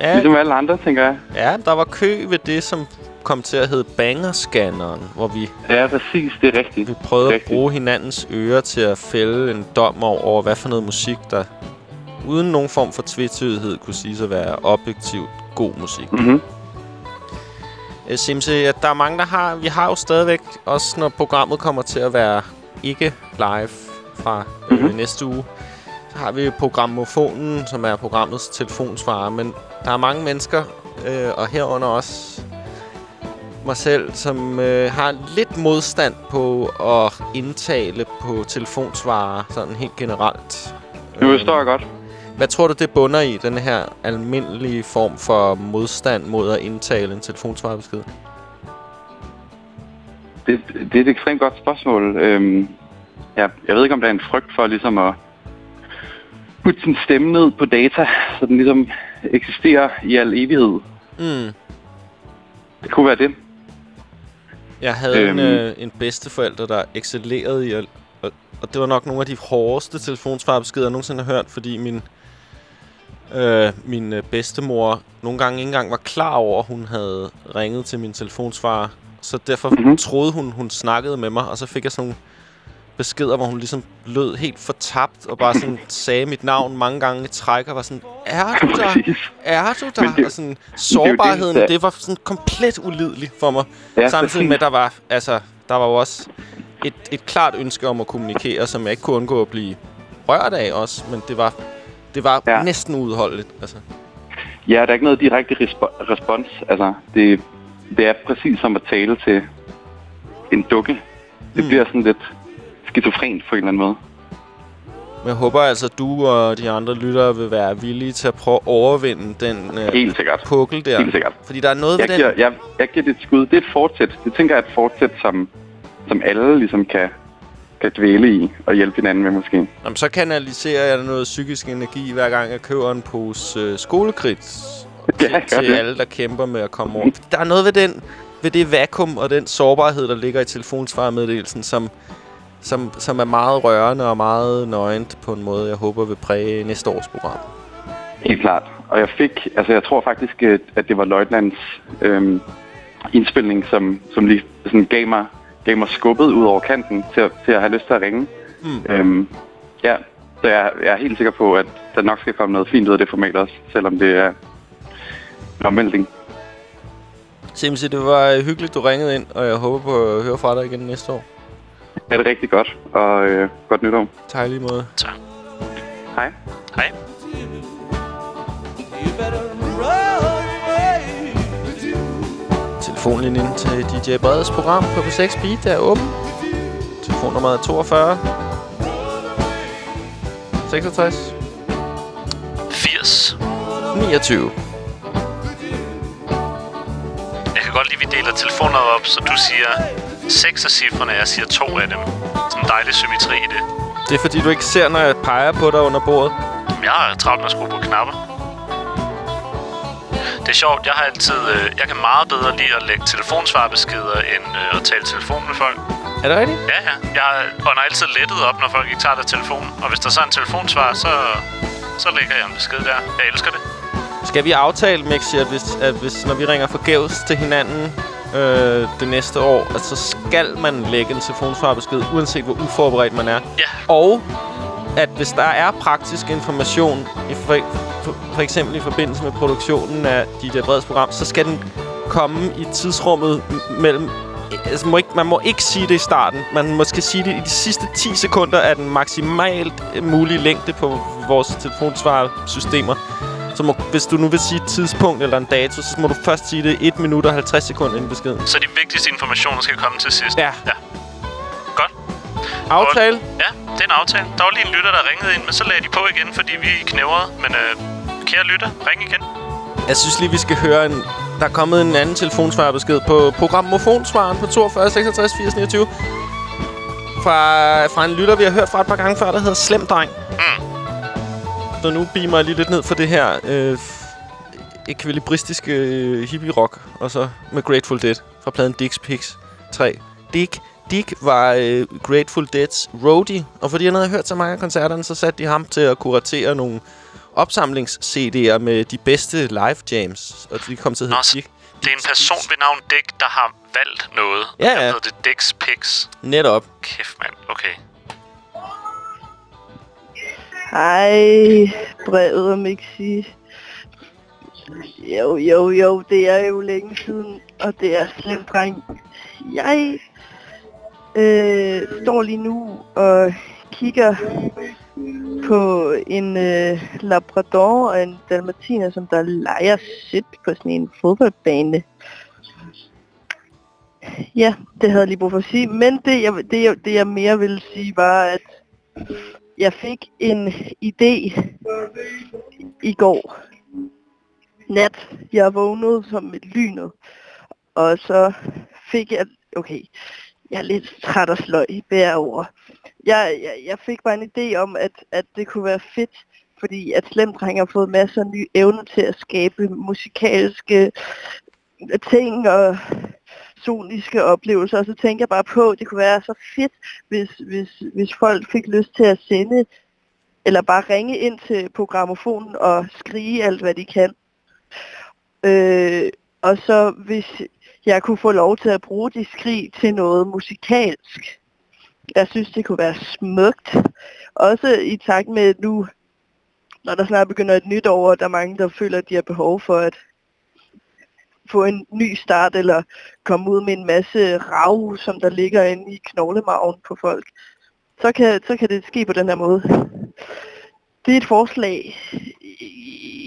Ja, ligesom alle andre, tænker jeg. ja, der var kø ved det, som kom til at hedde bangerscanneren, hvor vi, Ja, præcis, det er rigtigt. vi prøvede at Rigtigt. bruge hinandens ører til at fælde en dom over, over hvad for noget musik, der uden nogen form for tvetydighed kunne sige at være objektivt god musik. Mhm. Øh, Simse, at der er mange, der har... Vi har jo stadigvæk, også når programmet kommer til at være ikke live fra øh, Mhm. næste uge, så har vi programmofonen, som er programmets telefonsvarer. Men der er mange mennesker, øh, og herunder også mig selv, som øh, har lidt modstand på at indtale på telefonsvarer, sådan helt generelt. Nu forstår jeg godt. Hvad tror du, det bunder i, den her almindelige form for modstand mod at indtale en telefonsvarebesked? Det, det er et ekstremt godt spørgsmål. Øhm, jeg, jeg ved ikke, om der er en frygt for ligesom at putte sin stemme ned på data, så den ligesom eksisterer i al evighed. Mm. Det kunne være det. Jeg havde øhm. en, øh, en bedsteforælder, der excellerede i at... Og, og det var nok nogle af de hårdeste telefonsvarebeskeder, jeg nogensinde har hørt, fordi min, øh, min øh, bedstemor nogle gange ikke engang var klar over, at hun havde ringet til min telefonsvarer. Så derfor Mhm. mm-hmm. troede hun, hun snakkede med mig, og så fik jeg sådan nogle beskeder, hvor hun ligesom lød helt fortabt, og bare sådan sagde mit navn mange gange i træk, og var sådan, er du der? Er du der? Det- og sådan, det, sårbarheden, det, der- det var sådan komplet ulideligt for mig. Ja, Samtidig med, at der var, altså, der var jo også et, et klart ønske om at kommunikere, som jeg ikke kunne undgå at blive rørt af også, men det var, det var. Ja. næsten uudholdeligt. Altså. Ja, der er ikke noget direkte respo- respons. Altså, det, det er præcis som at tale til en dukke. Det Mm. bliver sådan lidt skizofrent på en eller anden måde. Men jeg håber altså, at du og de andre lyttere vil være villige til at prøve at overvinde den øh, Helt sikkert. pukkel der. Helt sikkert. Fordi der er noget Jeg ved den... giver, jeg, jeg giver det et skud. Det er et fortsæt. Det tænker jeg er et fortsæt, som, som alle ligesom kan, kan dvæle i og hjælpe hinanden med måske. Jamen, så kanaliserer jeg noget psykisk energi, hver gang jeg køber en pose øh, skolekridt Ja, til, det. alle, der kæmper med at komme over. Der er noget ved, den, ved det vakuum og den sårbarhed, der ligger i telefonsvaremeddelelsen, som, som, som er meget rørende og meget nøgent på en måde, jeg håber vil præge næste års program. Helt klart. Og jeg fik, altså jeg tror faktisk, at- at det var Leutnants øhm, indspilning, som, som lige sådan gav mig, gav mig skubbet ud over kanten til, at- til at have lyst til at ringe. Mm. Øhm, ja, så jeg, jeg er helt sikker på, at der nok skal komme noget fint ud af det format også, selvom det er en omvæltning. Simse, det var øh, hyggeligt, du ringede ind, og jeg håber på at høre fra dig igen næste år. Er det rigtig godt, og øh, godt nytår. Tak lige måde. Tak. Hej. Hej. Telefonlinjen til DJ Breds program på P6 Beat er åben. Telefonnummeret er 42 66 80. 29. Jeg kan godt lide, at vi deler telefoner op, så du siger seks af cifrene, jeg siger to af dem. Sådan en dejlig symmetri i det. Det er fordi, du ikke ser, når jeg peger på dig under bordet. Jamen, Jeg har travlt med at skrue på knapper. Det er sjovt, jeg har altid... Øh, jeg kan meget bedre lide at lægge telefonsvarbeskeder, end øh, at tale telefon med folk. Er det rigtigt? Ja, ja. Jeg ånder altid lettet op, når folk ikke tager deres telefon. Og hvis der så er en telefonsvar, så, så lægger jeg en besked der. Jeg elsker det. Skal vi aftale, Mexi, at hvis, at hvis når vi ringer forgæves til hinanden øh, det næste år, at så skal man lægge en telefonsvarbesked, uanset hvor uforberedt man er. Ja. Og at hvis der er praktisk information, i for, for, for eksempel i forbindelse med produktionen af DJ Breds program, så skal den komme i tidsrummet mellem... Altså, må ikke, man må ikke sige det i starten. Man må skal sige det i de sidste 10 sekunder af den maksimalt mulige længde på vores telefonsvarsystemer. Så må, hvis du nu vil sige et tidspunkt eller en dato, så må du først sige det 1 minut og 50 sekunder inden beskeden. Så de vigtigste informationer skal komme til sidst. Ja. ja. Godt. Aftale? Ja, det er en aftale. Der var lige en lytter, der ringede ind, men så lagde de på igen, fordi vi knævrede. Men øh, kære lytter, ring igen. Jeg synes lige, vi skal høre en Der er kommet en anden telefonsvarerbesked på programmofonsvaren på 42 66 80 29. Fra, fra en lytter, vi har hørt fra et par gange før, der hedder Slem Dreng. Mm. Så nu beamer jeg lige lidt ned for det her øh, ekvilibristiske øh, hippie-rock. Og så med Grateful Dead fra pladen Dick's Pigs 3. Dick, Dick var øh, Grateful Deads roadie, og fordi han havde hørt så mange af koncerterne, så satte de ham til at kuratere nogle opsamlings-CD'er med de bedste live jams. Og de kom til at hedde Dick. det er en person ved navn Dick, der har valgt noget. Ja, ja. Det Dick's Pics. Netop. Kæft, mand. Okay. Hej, brevet ikke Mixi. Jo, jo, jo, det er jo længe siden, og det er slemt, dreng. Jeg øh, står lige nu og kigger på en øh, Labrador og en Dalmatiner, som der leger sit på sådan en fodboldbane. Ja, det havde jeg lige brug for at sige. Men det jeg, det, jeg, det jeg mere ville sige var, at jeg fik en idé i går nat. Jeg vågnede som et lynet, og så fik jeg, okay, jeg er lidt træt og sløj i bæreord. Jeg, jeg, jeg fik bare en idé om, at, at det kunne være fedt, fordi at Slemdreng har fået masser af nye evner til at skabe musikalske ting og soniske oplevelser, og så tænker jeg bare på, at det kunne være så fedt, hvis, hvis, hvis folk fik lyst til at sende, eller bare ringe ind til programmofonen og skrige alt, hvad de kan. Øh, og så hvis jeg kunne få lov til at bruge de skrig til noget musikalsk. Jeg synes, det kunne være smukt. Også i takt med nu, når der snart begynder et nyt år, og der er mange, der føler, at de har behov for at få en ny start, eller komme ud med en masse rav, som der ligger inde i knoglemagen på folk. Så kan, så kan det ske på den her måde. Det er et forslag.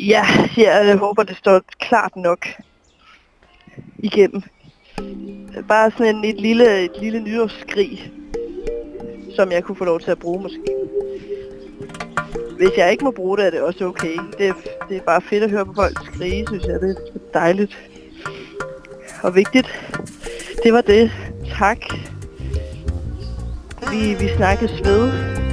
Ja, jeg håber, det står klart nok igennem. Bare sådan en, et lille, et lille nytårsskrig, som jeg kunne få lov til at bruge måske. Hvis jeg ikke må bruge det, er det også okay. Det, det er bare fedt at høre på folk skrige, synes jeg. Det er dejligt og vigtigt. Det var det. Tak. Vi, vi snakkes ved.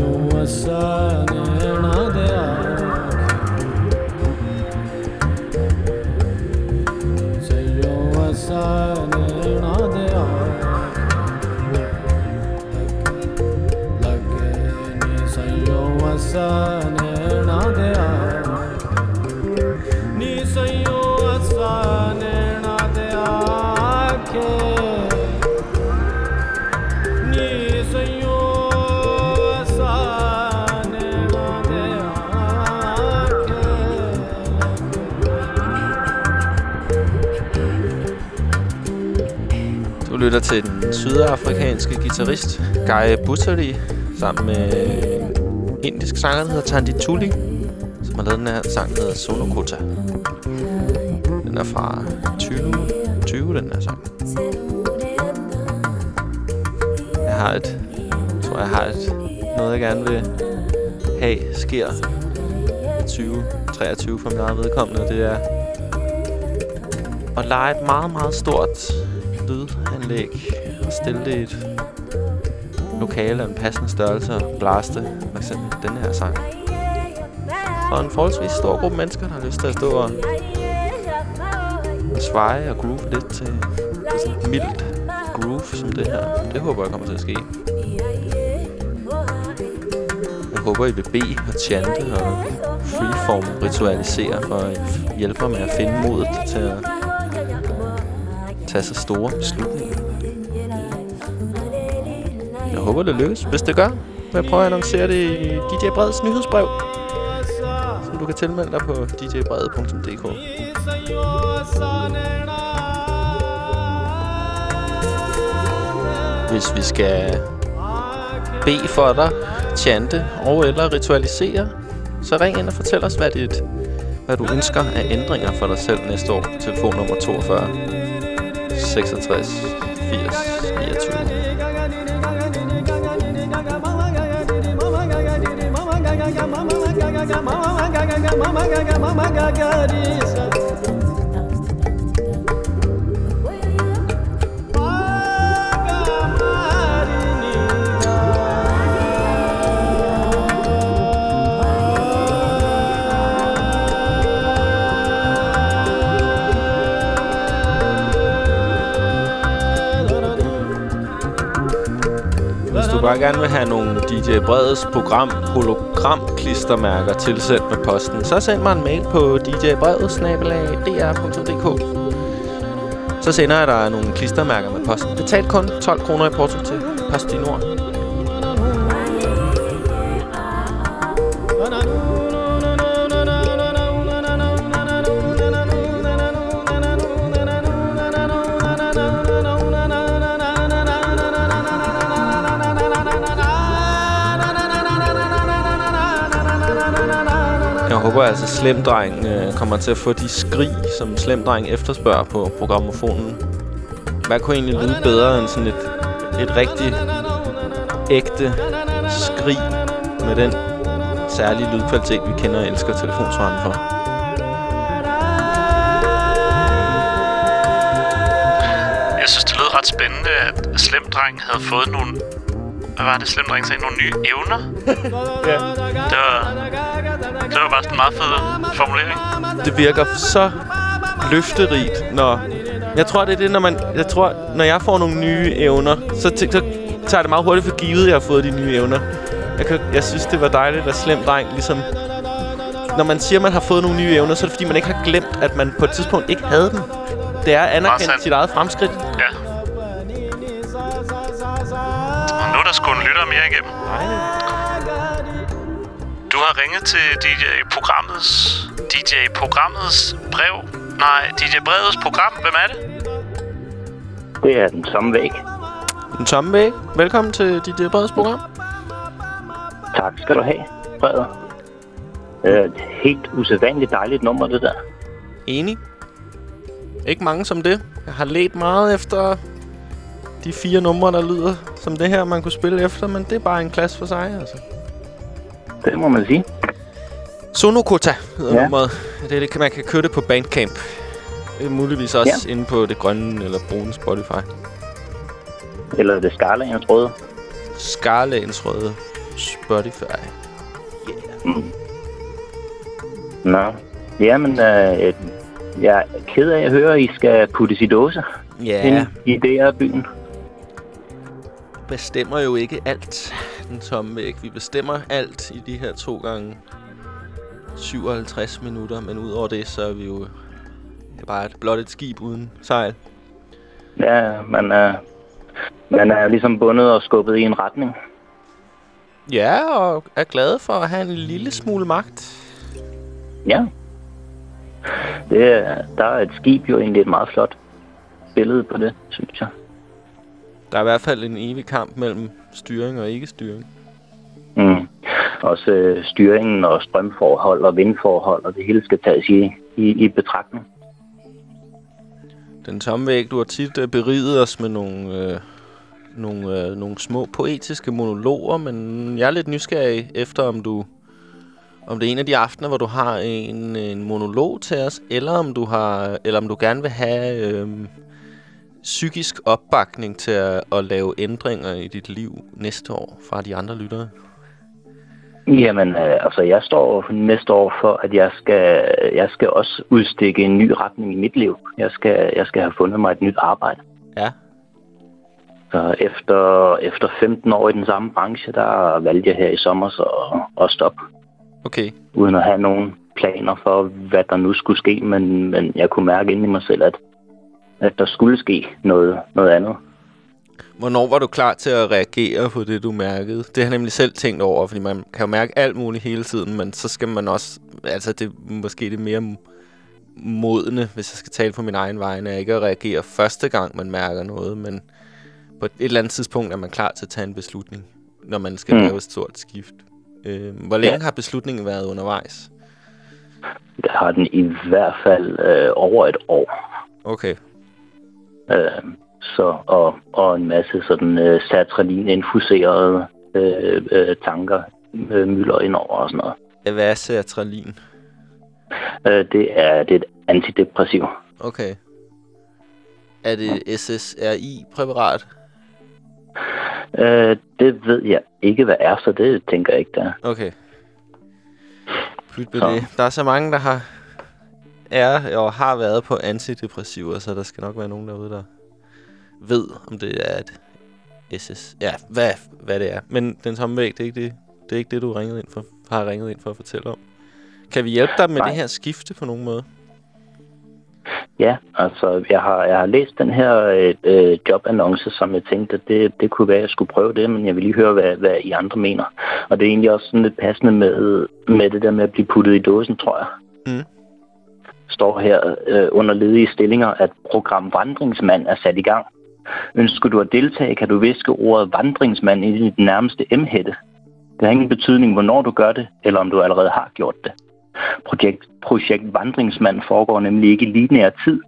Noah's son. Lytter til den sydafrikanske guitarist Guy Butterly sammen med indisk sanger, der hedder Tandi Tuli, som har lavet den her sang, der hedder Sonokota. Den er fra 2020, den her sang. Jeg har et... Jeg tror, jeg har et... Noget, jeg gerne vil have sker 2023 for min eget vedkommende. Det er at lege et meget, meget stort anlæg og stille det i et lokale af en passende størrelse og blaste for eksempel den her sang. For en forholdsvis stor gruppe mennesker, der har lyst til at stå og, og sveje og groove lidt til, til sådan et mildt groove som det her. Det håber jeg kommer til at ske. Jeg håber, I vil bede og chante og freeform ritualisere for at hjælpe mig med at finde modet til at tage så store beslutninger. Håber, det lykkes. Hvis det gør, vil jeg prøve at annoncere det i DJ Breds nyhedsbrev, som du kan tilmelde dig på djbrede.dk. Hvis vi skal bede for dig, chante og eller ritualisere, så ring ind og fortæl os, hvad, dit, hvad du ønsker af ændringer for dig selv næste år. Telefonnummer 42 66 80 mama gaga mama gaga risa Hvis du bare gerne vil have nogle DJ Breds program gram klistermærker tilsendt med posten, så send mig en mail på djbredet.dr.dk Så sender jeg dig nogle klistermærker med posten. Betal kun 12 kroner i porto til Post Slemdreng øh, kommer til at få de skrig, som Slemdreng efterspørger på programmofonen. Hvad kunne egentlig lyde bedre end sådan et, et rigtig ægte skrig med den særlige lydkvalitet, vi kender og elsker telefonsvaren for? Jeg synes, det lød ret spændende, at Slemdreng havde fået nogle... Hvad var det, Slemdreng sagde? Nogle nye evner? ja. Det var, det var bare sådan en meget fed formulering. Det virker så løfterigt, når... Jeg tror, det er det, når man... Jeg tror, når jeg får nogle nye evner, så, så tager det meget hurtigt for givet, at jeg har fået de nye evner. Jeg, kan, jeg synes, det var dejligt, at Slem Dreng ligesom... Når man siger, at man har fået nogle nye evner, så er det fordi, man ikke har glemt, at man på et tidspunkt ikke havde dem. Det er anerkendt sandt. sit eget fremskridt. Ja. Og nu er der sgu en lytter mere igennem. Du har ringet til DJ-programmets... DJ-programmets brev. Nej, DJ-brevets program. Hvem er det? Det er den samme væg. Den tomme væg. Velkommen til breds program. Tak skal du have, Frederik. Øh, Et helt usædvanligt dejligt nummer, det der. Enig. Ikke mange som det. Jeg har let meget efter de fire numre, der lyder som det her, man kunne spille efter, men det er bare en klasse for sig, altså. Det må man sige. Sonokota hedder ja. Nummeret. Det er det, man kan købe det på Bandcamp. Det er muligvis også ja. Inde på det grønne eller brune Spotify. Eller det Skarlagens røde. Skarlægens røde Spotify. Nå. Jamen, øh, jeg er ked af at høre, at I skal puttes i dåser. Ja. Inde i DR-byen. Bestemmer jo ikke alt. Den tomme væg. Vi bestemmer alt i de her to gange 57 minutter, men udover det, så er vi jo bare et, blot et skib uden sejl. Ja, man er, man er ligesom bundet og skubbet i en retning. Ja, og er glad for at have en lille smule magt. Ja. Det, er- der er et skib jo egentlig et meget flot billede på det, synes jeg. Der er i hvert fald en evig kamp mellem styring og ikke-styring. Mm. Også øh, styringen og strømforhold og vindforhold, og det hele skal tages i, i, i betragtning. Den tomme væg, du har tit uh, beriget os med nogle, øh, nogle, øh, nogle små poetiske monologer, men jeg er lidt nysgerrig efter, om du om det er en af de aftener, hvor du har en, en monolog til os, eller om du har, eller om du gerne vil have øh, psykisk opbakning til at, at lave ændringer i dit liv næste år fra de andre lyttere. Jamen, øh, altså jeg står næste år for, at jeg skal, jeg skal også udstikke en ny retning i mit liv. Jeg skal, jeg skal have fundet mig et nyt arbejde. Ja. Så efter, efter 15 år i den samme branche, der valgte jeg her i sommer så at, at stoppe. Okay. Uden at have nogen planer for, hvad der nu skulle ske, men, men jeg kunne mærke inde i mig selv, at, at der skulle ske noget, noget andet. Hvornår var du klar til at reagere på det, du mærkede? Det har jeg nemlig selv tænkt over, fordi man kan jo mærke alt muligt hele tiden, men så skal man også... Altså, det måske det mere modne, hvis jeg skal tale på min egen vegne, er ikke at reagere første gang, man mærker noget, men på et eller andet tidspunkt er man klar til at tage en beslutning, når man skal Mm. lave et stort skift. Øh, hvor længe Ja. har beslutningen været undervejs? Der har den i hvert fald øh, over et år. Okay. Øh, så, og, og en masse sådan øh, sertralin-infuserede øh, øh, tanker øh, mylder ind over og sådan noget. Hvad er sertralin? Øh, det, er, det er et antidepressiv. Okay. Er det SSRI-præparat? Øh, det ved jeg ikke, hvad er, så det tænker jeg ikke, der er. Okay. Pyt med det. Der er så mange, der har er og har været på antidepressiver, så der skal nok være nogen derude, der ved, om det er et SS. Ja, hvad, hvad det er. Men den tomme væg, det er ikke det, det, er ikke det du ringede ind for, har ringet ind for at fortælle om. Kan vi hjælpe dig med Nej. det her skifte på nogen måde? Ja, altså jeg har, jeg har læst den her øh, jobannonce, som jeg tænkte, at det, det kunne være, at jeg skulle prøve det, men jeg vil lige høre, hvad, hvad I andre mener. Og det er egentlig også sådan lidt passende med, med det der med at blive puttet i dåsen, tror jeg. Mm. Står her øh, under ledige stillinger, at program Vandringsmand er sat i gang. Ønsker du at deltage, kan du viske ordet vandringsmand i dit nærmeste M-hætte. Det har ingen betydning, hvornår du gør det, eller om du allerede har gjort det. Projekt, projekt Vandringsmand foregår nemlig ikke i lineær tid.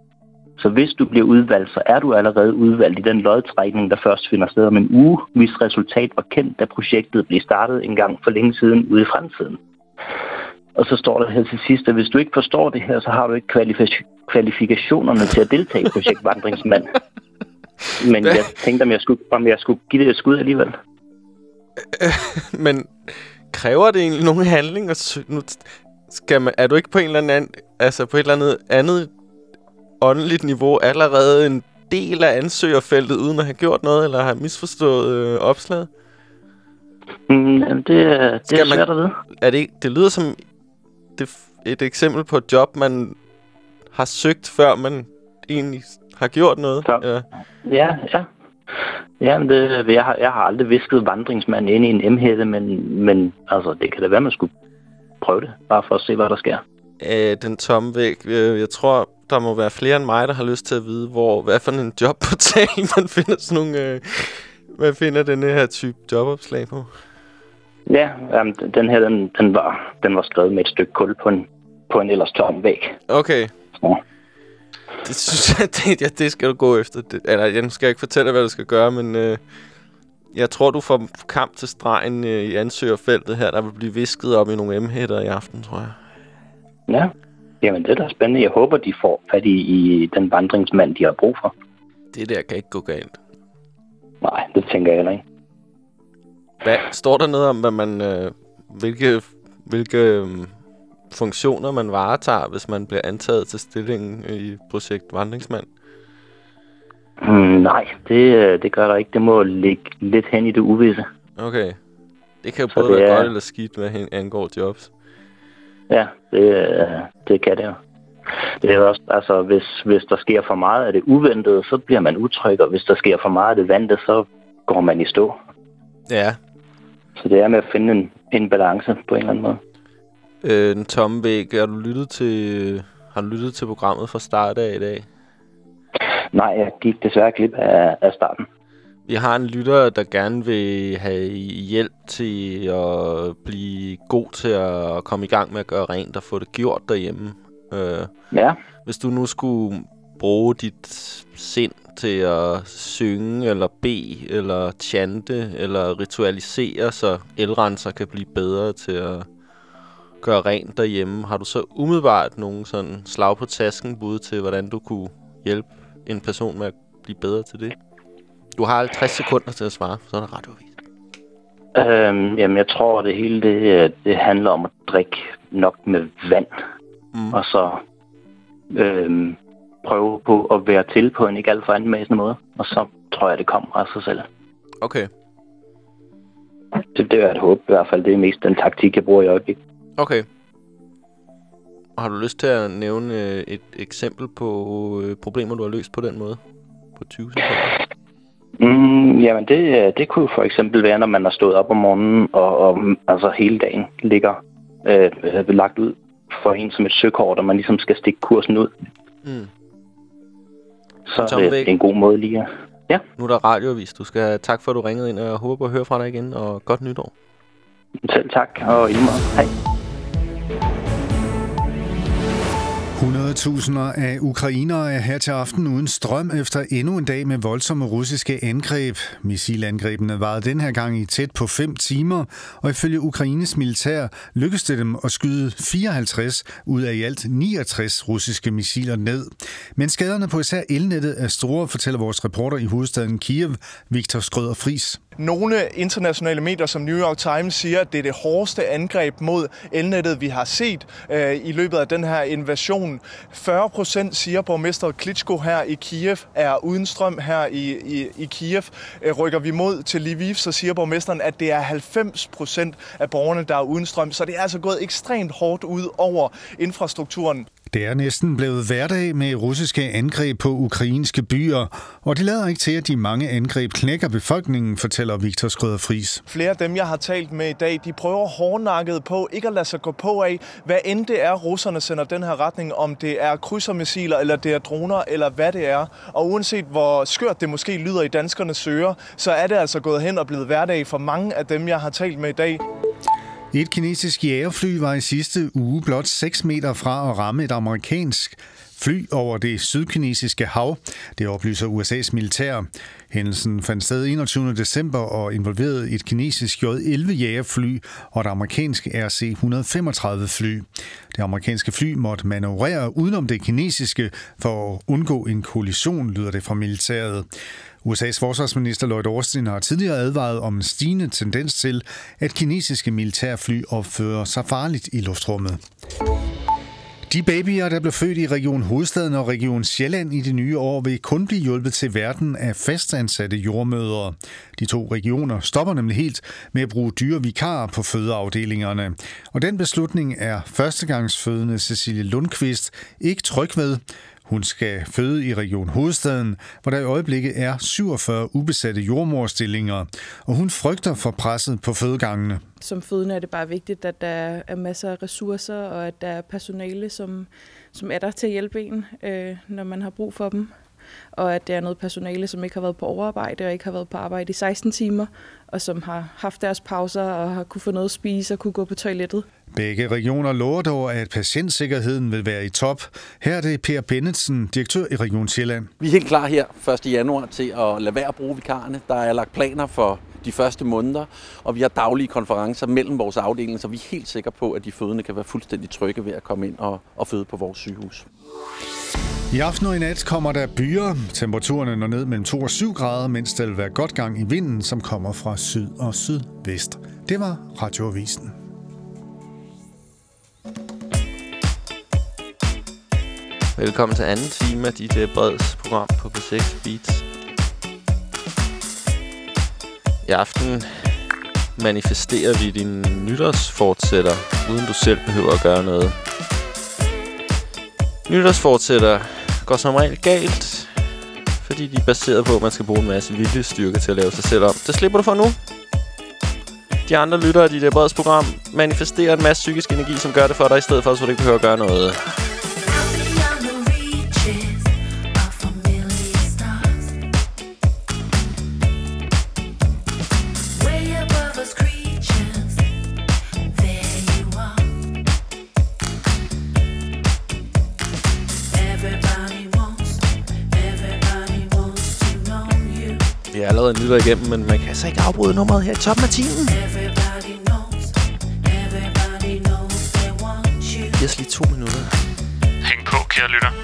Så hvis du bliver udvalgt, så er du allerede udvalgt i den lodtrækning, der først finder sted om en uge, hvis resultat var kendt, da projektet blev startet en gang for længe siden ude i fremtiden. Og så står der her til sidst, at hvis du ikke forstår det her, så har du ikke kvalifi- kvalifikationerne til at deltage i projekt Vandringsmand. Men jeg tænkte, om jeg skulle, om jeg skulle give det et skud alligevel. Men kræver det egentlig nogen handling? Og nu skal man, er du ikke på en eller anden, altså på et eller andet andet åndeligt niveau allerede en del af ansøgerfeltet, uden at have gjort noget, eller have misforstået øh, opslaget? Mm, det, er- det er Skal man- svært at vide. Er det, det lyder som det, et eksempel på et job, man har søgt, før man egentlig har gjort noget. Så. Ja. Ja, ja. Ja, men det, jeg, har, jeg har aldrig visket vandringsmand ind i en M-hætte, men, men altså, det kan da være, man skulle prøve det, bare for at se, hvad der sker. Øh, den tomme væg. Øh, jeg tror, der må være flere end mig, der har lyst til at vide, hvor, hvad for en jobportal man finder sådan nogle... Øh, hvad finder den her type jobopslag på? Ja, jamen, den- her, den, den, var, den var skrevet med et stykke kul på en, på en ellers tom væg. Okay. Ja. Det synes jeg, det, ja, det skal du gå efter. Det, eller, jeg skal ikke fortælle hvad du skal gøre, men øh, jeg tror, du får kamp til stregen øh, i ansøgerfeltet her, der vil blive visket op i nogle M-hætter i aften, tror jeg. Ja, jamen det er da spændende. Jeg håber, de får fat i, i den vandringsmand, de har brug for. Det der kan ikke gå galt. Nej, det tænker jeg heller ikke. Hvad, står der noget om, hvad man, øh, hvilke, hvilke øh, funktioner man varetager, hvis man bliver antaget til stillingen i projekt Vandringsmand? Mm, nej, det, øh, det gør der ikke. Det må ligge lidt hen i det uvisse. Okay. Det kan jo både det være er- godt eller skidt, hvad angår jobs. Ja, det, øh, det kan det jo. Det er også, altså, hvis, hvis der sker for meget af det uventede, så bliver man utryg, og hvis der sker for meget af det vante, så går man i stå. Ja. Så det er med at finde en, en balance på en eller anden måde. Øh, den tomme væg, har du lyttet til, har du lyttet til programmet fra start af i dag? Nej, jeg gik desværre glip af, af starten. Vi har en lytter, der gerne vil have hjælp til at blive god til at komme i gang med at gøre rent og få det gjort derhjemme. Øh, Ja. Hvis du nu skulle bruge dit sind til at synge, eller bede, eller chante, eller ritualisere, så elrenser kan blive bedre til at gøre rent derhjemme, har du så umiddelbart nogen sådan slag på tasken bud til, hvordan du kunne hjælpe en person med at blive bedre til det? Du har 50 sekunder til at svare, så er der ret Øhm, jamen, jeg tror, det hele det, øh, det handler om at drikke nok med vand. Mm. Og så øhm, prøve på at være til på en ikke alt for anmæssende måde. Og så tror jeg, det kommer af sig selv. Okay. Det, det er et håb i hvert fald. Det er mest den taktik, jeg bruger i øjeblikket. Okay. Har du lyst til at nævne øh, et eksempel på øh, problemer, du har løst på den måde? På 20 sekunder? Mm, jamen, det, det kunne for eksempel være, når man har stået op om morgenen, og, og altså hele dagen ligger øh, lagt ud for en som et søkort, og man ligesom skal stikke kursen ud. Mm. Så Tom er det Væg. en god måde lige at... Ja, Nu er der radioavis. Du skal tak for, at du ringede ind, og jeg håber at høre fra dig igen, og godt nytår. selv tak, og i måde. Hej. 100.000 af ukrainere er her til aften uden strøm efter endnu en dag med voldsomme russiske angreb. Missilangrebene varede den her gang i tæt på 5 timer, og ifølge Ukraines militær lykkedes det dem at skyde 54 ud af i alt 69 russiske missiler ned. Men skaderne på især elnettet er store, fortæller vores reporter i hovedstaden Kiev, Viktor Skrøder Fris. Nogle internationale medier som New York Times siger, at det er det hårdeste angreb mod elnettet, vi har set øh, i løbet af den her invasion. 40 procent siger borgmester Klitschko her i Kiev er uden strøm her i, i, i Kiev. Øh, rykker vi mod til Lviv, så siger borgmesteren, at det er 90 procent af borgerne, der er uden strøm. Så det er altså gået ekstremt hårdt ud over infrastrukturen. Det er næsten blevet hverdag med russiske angreb på ukrainske byer, og det lader ikke til, at de mange angreb knækker befolkningen, fortæller Viktor Skrøder Fris. Flere af dem, jeg har talt med i dag, de prøver hårdnakket på ikke at lade sig gå på af, hvad end det er, russerne sender den her retning, om det er krydsermissiler, eller det er droner, eller hvad det er. Og uanset hvor skørt det måske lyder i danskernes ører, så er det altså gået hen og blevet hverdag for mange af dem, jeg har talt med i dag. Et kinesisk jægerfly var i sidste uge blot 6 meter fra at ramme et amerikansk fly over det sydkinesiske hav. Det oplyser USA's militær. Hændelsen fandt sted 21. december og involverede et kinesisk J-11-jagerfly og et amerikansk RC-135 fly. Det amerikanske fly måtte manøvrere udenom det kinesiske for at undgå en kollision, lyder det fra militæret. USA's forsvarsminister Lloyd Austin har tidligere advaret om en stigende tendens til, at kinesiske militærfly opfører sig farligt i luftrummet. De babyer, der blev født i Region Hovedstaden og Region Sjælland i det nye år, vil kun blive hjulpet til verden af fastansatte jordmødre. De to regioner stopper nemlig helt med at bruge dyre vikarer på fødeafdelingerne. Og den beslutning er førstegangsfødende Cecilie Lundqvist ikke tryg ved. Hun skal føde i Region Hovedstaden, hvor der i øjeblikket er 47 ubesatte jordmorstillinger, og hun frygter for presset på fødegangene. Som fødende er det bare vigtigt, at der er masser af ressourcer, og at der er personale, som, som er der til at hjælpe en, øh, når man har brug for dem. Og at det er noget personale, som ikke har været på overarbejde og ikke har været på arbejde i 16 timer, og som har haft deres pauser og har kunne få noget at spise og kunne gå på toilettet. Begge regioner lover dog, at patientsikkerheden vil være i top. Her er det Per Bennetsen, direktør i Region Sjælland. Vi er helt klar her 1. januar til at lade være at bruge vikarerne. Der er lagt planer for de første måneder, og vi har daglige konferencer mellem vores afdelinger, så vi er helt sikre på, at de fødende kan være fuldstændig trygge ved at komme ind og, og føde på vores sygehus. I aften og i nat kommer der byer. Temperaturen når ned mellem 2 og 7 grader, mens der vil være godt gang i vinden, som kommer fra syd og sydvest. Det var Radioavisen. Velkommen til anden time af DJ Breds program på P6 Beats. I aften manifesterer vi din nytårsfortsætter, uden du selv behøver at gøre noget. Nytårsfortsætter går som regel galt, fordi de er baseret på, at man skal bruge en masse viljestyrke til at lave sig selv om. Det slipper du for nu. De andre lyttere af dit breds program manifesterer en masse psykisk energi, som gør det for dig, i stedet for, så du ikke behøver at gøre noget. En lytter igennem, men man kan så ikke afbryde nummeret her i toppen af timen. Giv os lige to minutter. Hæng på, kære lytter.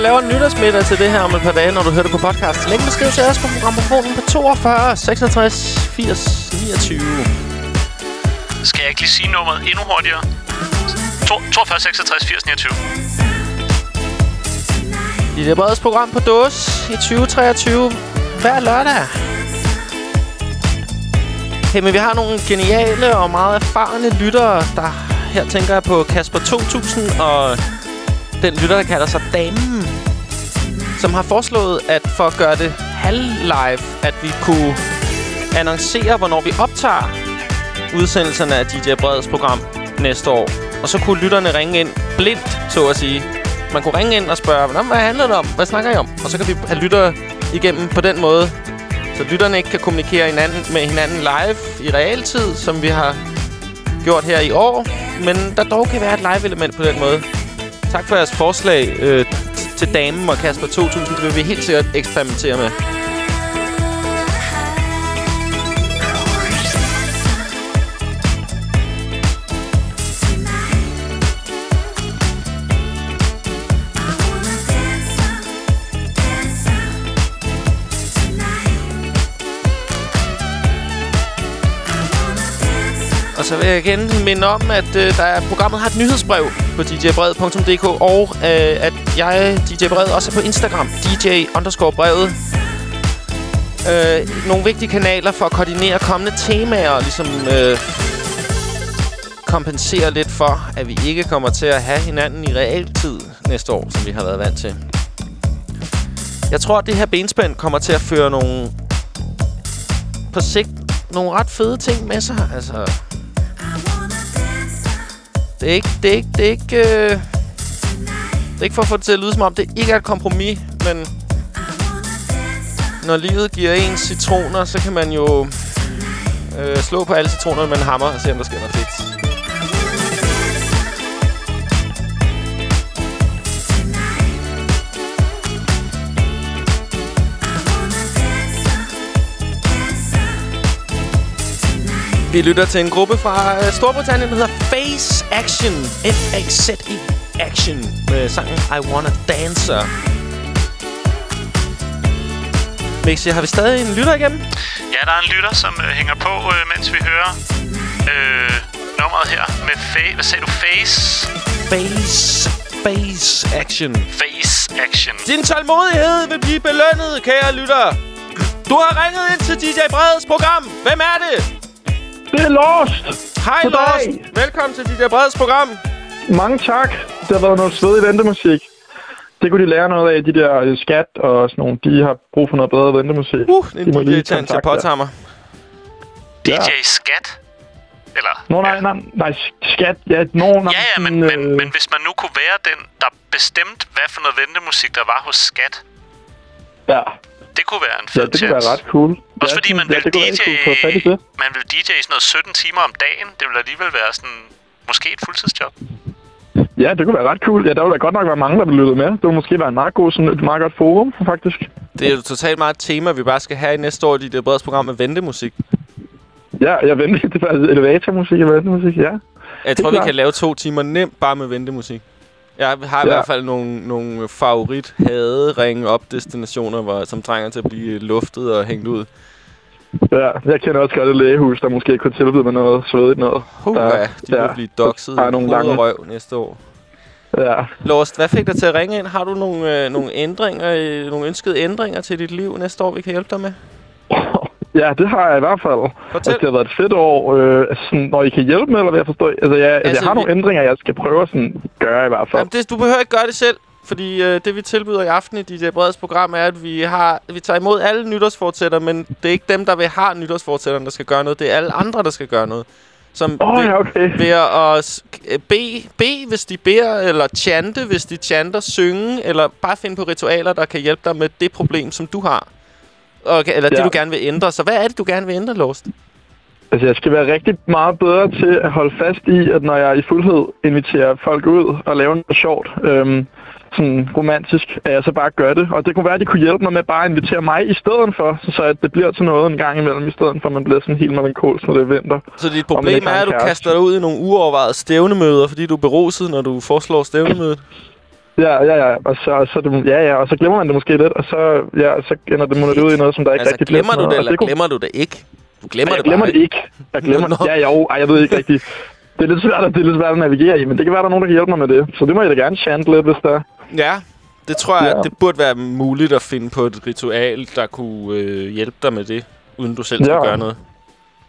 Og laver en nytårsmiddag til det her om et par dage, når du hører det på podcast? Læg en besked til os på programmofonen på 42 66 80 29. Skal jeg ikke lige sige nummeret endnu hurtigere? To- 42 66 80 29. I det breds program på DÅS i 2023 hver lørdag. Hey, men vi har nogle geniale og meget erfarne lyttere, der her tænker jeg på Kasper 2000 og den lytter, der kalder sig Damen, som har foreslået, at for at gøre det halv-live, at vi kunne annoncere, hvornår vi optager udsendelserne af DJ Breds program næste år. Og så kunne lytterne ringe ind blindt, så at sige. Man kunne ringe ind og spørge, hvad handler det om? Hvad snakker I om? Og så kan vi have lyttere igennem på den måde. Så lytterne ikke kan kommunikere hinanden, med hinanden live i realtid, som vi har gjort her i år. Men der dog kan være et live-element på den måde. Tak for jeres forslag øh, til Damen og Kasper 2000. Det vil vi helt sikkert eksperimentere med. Så vil jeg igen minde om, at øh, der er, programmet har et nyhedsbrev på djbred.dk, og øh, at jeg, DJ Bred, også er på Instagram, DJ underscore brevet. Øh, nogle vigtige kanaler for at koordinere kommende temaer, og ligesom øh, kompensere lidt for, at vi ikke kommer til at have hinanden i realtid næste år, som vi har været vant til. Jeg tror, at det her benspænd kommer til at føre nogle på sigt nogle ret fede ting med sig. Altså, det er ikke, det er ikke, det er ikke, øh, det er ikke for at få det til at lyde som om, det ikke er et kompromis, men når livet giver en citroner, så kan man jo øh, slå på alle citronerne med en hammer og se, om der sker noget Vi lytter til en gruppe fra øh, Storbritannien, der hedder Face Action. F-A-Z-E Action. Med sangen I Wanna Dancer. Mixi, har vi stadig en lytter igennem? Ja, Ja, der er en lytter, som øh, hænger på, øh, mens vi hører øh, nummeret her med fa- Hvad sagde du? Face? Face. Face action. Face action. Din tålmodighed vil blive belønnet, kære lytter. Du har ringet ind til DJ Breds program. Hvem er det? Det er Lost. Hej, Goddag. Lost. Velkommen til DJ Breds program. Mange tak. Det har været noget svedig ventemusik. Det kunne de lære noget af, de der øh, skat og sådan nogle. De har brug for noget bedre ventemusik. Uh, en de må DJ lige til. Pothammer. DJ Skat? Eller? Nå, nej, nej, nej, skat. Ja, nå, nej, Ja, ja, men, sådan, men, øh, men hvis man nu kunne være den, der bestemte, hvad for noget ventemusik, der var hos Skat, Ja, det kunne være en ja fed det kunne være ret cool. Også ja, fordi man ja, vil det DJ, cool det. man vil DJ i sådan noget 17 timer om dagen. Det vil alligevel være sådan, måske et fuldtidsjob. Ja, det kunne være ret cool. Ja, der ville da godt nok være mange, der ville lytte med. Det ville måske være en meget god, sådan et meget godt forum, faktisk. Det er jo totalt meget et tema, vi bare skal have i næste år i DJ Breds program med ventemusik. Ja, jeg venter. Det var elevatormusik og ventemusik, ja. Jeg tror, vi kan lave to timer nemt bare med ventemusik. Jeg har i Ja. hvert fald nogle, nogle favorit hade ringe op destinationer, hvor, som trænger til at blive luftet og hængt ud. Ja, jeg kender også godt et lægehus, der måske kunne tilbyde mig noget svedigt noget. Uh, Der- ja, de vil blive doxet Der er i nogle lange... røv næste år. Ja. Lost, hvad fik dig til at ringe ind? Har du nogle, øh, nogle ændringer, øh, nogle ønskede ændringer til dit liv næste år, vi kan hjælpe dig med? Ja, det har jeg i hvert fald. Altså, det har været et fedt år. Øh, altså, sådan, når I kan hjælpe med, eller hvad jeg forstår. Altså, jeg, altså, Altså, jeg har vi- nogle ændringer, jeg skal prøve at sådan, gøre i hvert fald. Jamen, det, du behøver ikke gøre det selv, fordi øh, det vi tilbyder i aften i DJ Breds program er, at vi har vi tager imod alle nytårsfortsætter, men det er ikke dem, der vil have nytårsfortsætterne, der skal gøre noget. Det er alle andre, der skal gøre noget. Som ved, ja, okay. ved at bede, bede, hvis de beder, eller chante, hvis de chanter, synge, eller bare finde på ritualer, der kan hjælpe dig med det problem, som du har. Og, eller det, Ja. du gerne vil ændre. Så hvad er det, du gerne vil ændre, Lost? Altså, jeg skal være rigtig meget bedre til at holde fast i, at når jeg i fuldhed inviterer folk ud og laver noget sjovt, øhm, sådan romantisk, at jeg så bare gør det. Og det kunne være, at de kunne hjælpe mig med bare at invitere mig i stedet for, så, så at det bliver til noget en gang imellem, i stedet for at man bliver sådan helt melankolsk, når det er vinter. Så dit problem er, at du kaster dig ud i nogle uovervejede stævnemøder, fordi du er beruset, når du foreslår stævnemødet? Ja, ja, ja. Og så, så det, ja, ja, og så glemmer man det måske lidt, og så, ja, så ender det munder det ud i noget, som der ikke Altså, rigtig bliver glemmer du det, eller kunne- glemmer du det ikke? Du glemmer Ej, det jeg glemmer bare det ikke. Jeg glemmer det. Ja, jo, ej, jeg ved ikke rigtigt. Det er lidt svært, at, det er lidt svært at navigere i, men det kan være, der er nogen, der kan hjælpe mig med det. Så det må jeg da gerne chante lidt, hvis der er. Ja, det tror jeg, Ja. det burde være muligt at finde på et ritual, der kunne øh, hjælpe dig med det, uden du selv skal Ja. gøre noget.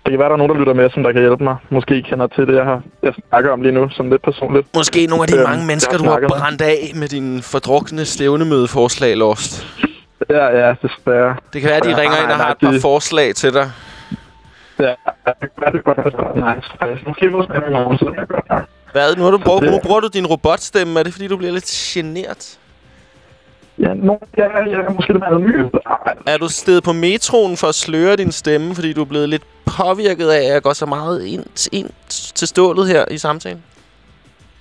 Det kan være, der er nogen, der lytter med, som der kan hjælpe mig. Måske kender til det, jeg har jeg snakker om lige nu, som lidt personligt. Måske nogle af de Øhm, mange mennesker, jeg du har brændt af med dine fordrukne stævnemødeforslag, Lost. Ja, ja, desværre. Det kan være, at de Ja, ringer nej, ind og har et par forslag til dig. Ja, det kan det godt være nice. Måske må jeg i morgen, så det jeg godt. Hvad? Nu, har du brugt, nu bruger du din robotstemme. Er det, fordi du bliver lidt genert? Ja, no, ja, ja, ja, måske det er noget nyt. Er du stedet på metroen for at sløre din stemme, fordi du er blevet lidt påvirket af, at jeg går så meget ind, ind til stålet her i samtalen?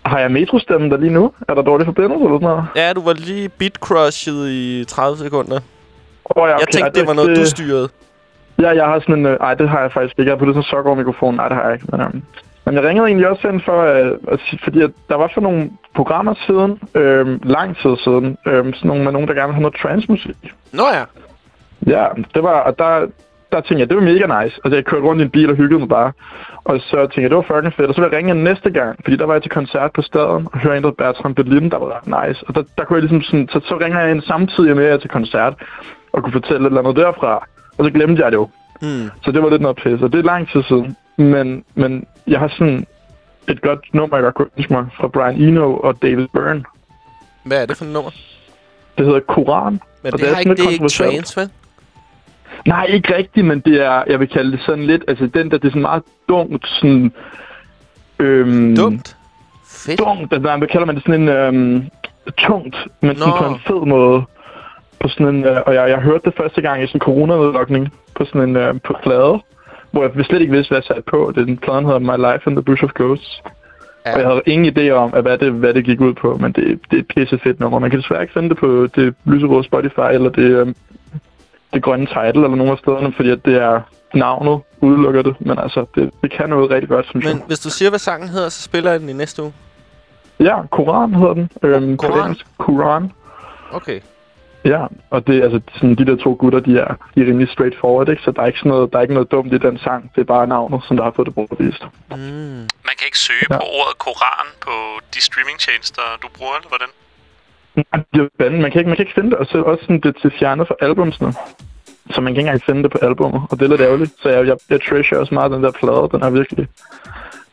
Har jeg metrostemmen der lige nu? Er der dårlig forbindelse eller sådan noget? Ja, du var lige bitcrushet i 30 sekunder. Oh, ja, Jeg tænkte, det var noget, du styrede. Ja, jeg har sådan en... Øh, ej, det har jeg faktisk ikke. Jeg har puttet sådan en sok over mikrofonen. Nej, det har jeg ikke. Men, øhm, men jeg ringede egentlig også ind for... Øh, at fordi at der var for nogle programmer siden, øh, lang tid siden, øh, sådan nogle med nogen, der gerne ville have noget transmusik. Nå ja. Ja, det var... Og der, der tænkte jeg, det var mega nice. Altså, jeg kørte rundt i en bil og hyggede mig bare. Og så tænkte jeg, det var fucking fedt. Og så ville jeg ringe næste gang, fordi der var jeg til koncert på staden og hørte en, der Bertram Berlin, der var ret nice. Og der, der kunne jeg ligesom sådan... Så, så ringer jeg ind samtidig med, at jeg er til koncert og kunne fortælle et eller andet derfra. Og så glemte jeg det jo. Hmm. Så det var lidt noget pisse, og det er lang tid siden. Men, men jeg har sådan et godt nummer, jeg godt kunne ønske mig, fra Brian Eno og David Byrne. Hvad er det for et nummer? Det hedder Koran. Men det, har sådan ikke, det er ikke trance, vel? Nej, ikke rigtigt, men det er, jeg vil kalde det sådan lidt, altså den der, det er sådan meget dumt, sådan... Øhm, Dumt? Fedt. Dumt, altså, hvad kalder man det sådan en... Øhm, tungt, men sådan på en fed måde. På sådan en, øh, og jeg, jeg hørte det første gang i sådan en corona-nedlukning på sådan en øh, på plade, hvor jeg slet ikke vidste, hvad jeg satte på. Det, den pladen hedder My Life in the Bush of Ghosts. Ja. Og jeg havde ingen idé om, hvad, det, hvad det gik ud på, men det, det er et pisse fedt nummer. Man kan desværre ikke finde det på det lyserøde Spotify, eller det, øhm, det grønne title, eller nogle af stederne, fordi at det er navnet udelukker det. Men altså, det, det kan noget rigtig godt, synes Men jeg. hvis du siger, hvad sangen hedder, så spiller jeg den i næste uge. Ja, Koran hedder den. Øhm, Koran? Koran. Okay. Ja, og det, altså, sådan, de der to gutter, de er, de er rimelig straightforward, ikke? så der er ikke, sådan noget, der er ikke noget dumt i den sang. Det er bare navnet, som der har fået det påvist. Mm. Man kan ikke søge ja. på ordet koran på de streamingtjenester, du bruger, eller hvordan? Nej, det er. Man kan ikke, man kan ikke finde det, og så også sådan, det til fjernet fra albumsene. Så man kan ikke engang finde det på albumet, og det er lidt ærgerligt. Så jeg, jeg, jeg treasure også meget den der plade. Den er virkelig,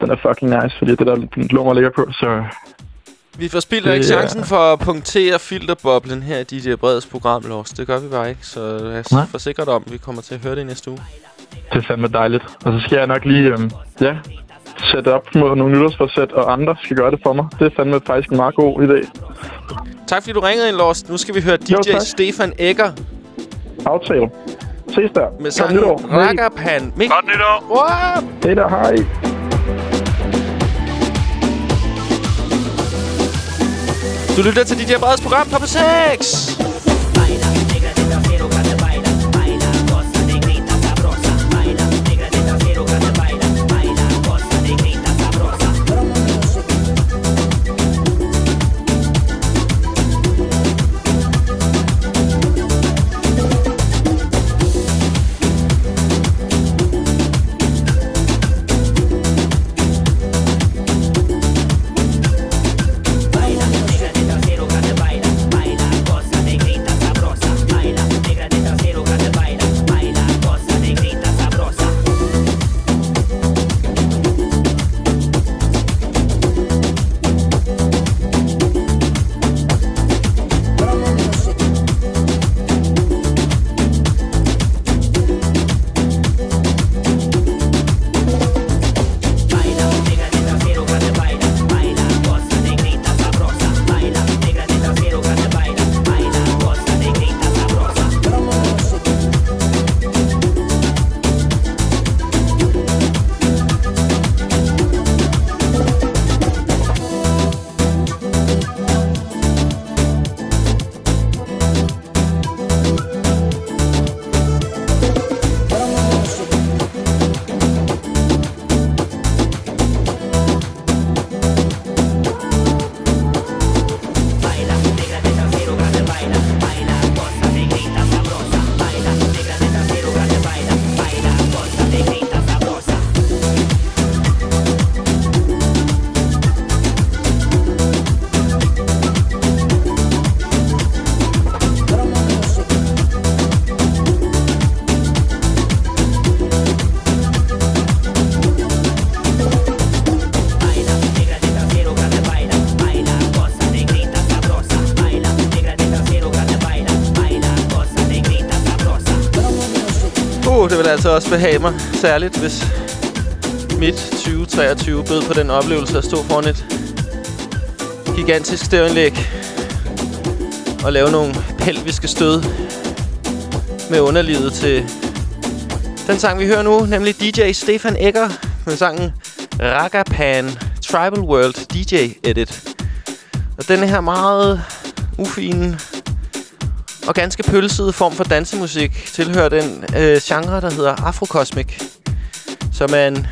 den er fucking nice, fordi det der lummer ligger på, så Vi får spildt ikke Det er- chancen for at punktere filterboblen her i DJ Breds program, Lars. Det gør vi bare ikke, så jeg Nej. forsikrer dig om, at vi kommer til at høre det i næste uge. det er fandme dejligt. Og så skal jeg nok lige, øhm, ja, sætte op mod nogle nytårsforsæt, og andre skal gøre det for mig. Det er fandme faktisk en meget god idé. Tak fordi du ringede ind, Lars. Nu skal vi høre DJ Jo, tak. Stefan Egger Aftale. Ses der. med Godt sangen nytår. Hej. Ragapan. Mik- Godt nytår! Wow! Hej der, hej. Du lytter til DJ Breds program på 6. det altså også behage mig. Særligt, hvis mit 2023 bød på den oplevelse at stå foran et gigantisk stævnlæg og lave nogle pelviske stød med underlivet til den sang, vi hører nu, nemlig DJ Stefan Egger med sangen Ragapan Tribal World DJ Edit. Og den her meget ufine og ganske pølsede form for dansemusik tilhører den øh, genre, der hedder afrokosmik, som er en,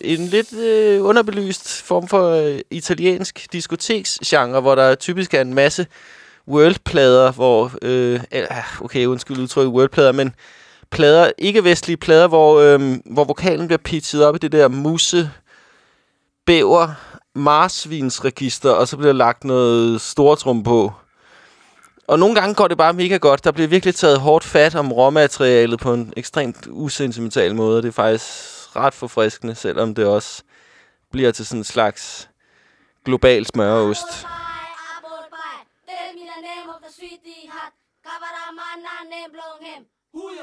en lidt øh, underbelyst form for øh, italiensk diskoteksgenre, hvor der typisk er en masse worldplader, hvor... Øh, ah, okay, undskyld udtryk worldplader, men plader, ikke-vestlige plader, hvor, øh, hvor vokalen bliver pitchet op i det der muse, bæver, marsvinsregister, og så bliver lagt noget stortrum på. Og nogle gange går det bare mega godt. Der bliver virkelig taget hårdt fat om råmaterialet på en ekstremt usentimental måde. Det er faktisk ret forfriskende, selvom det også bliver til sådan en slags global smøreost.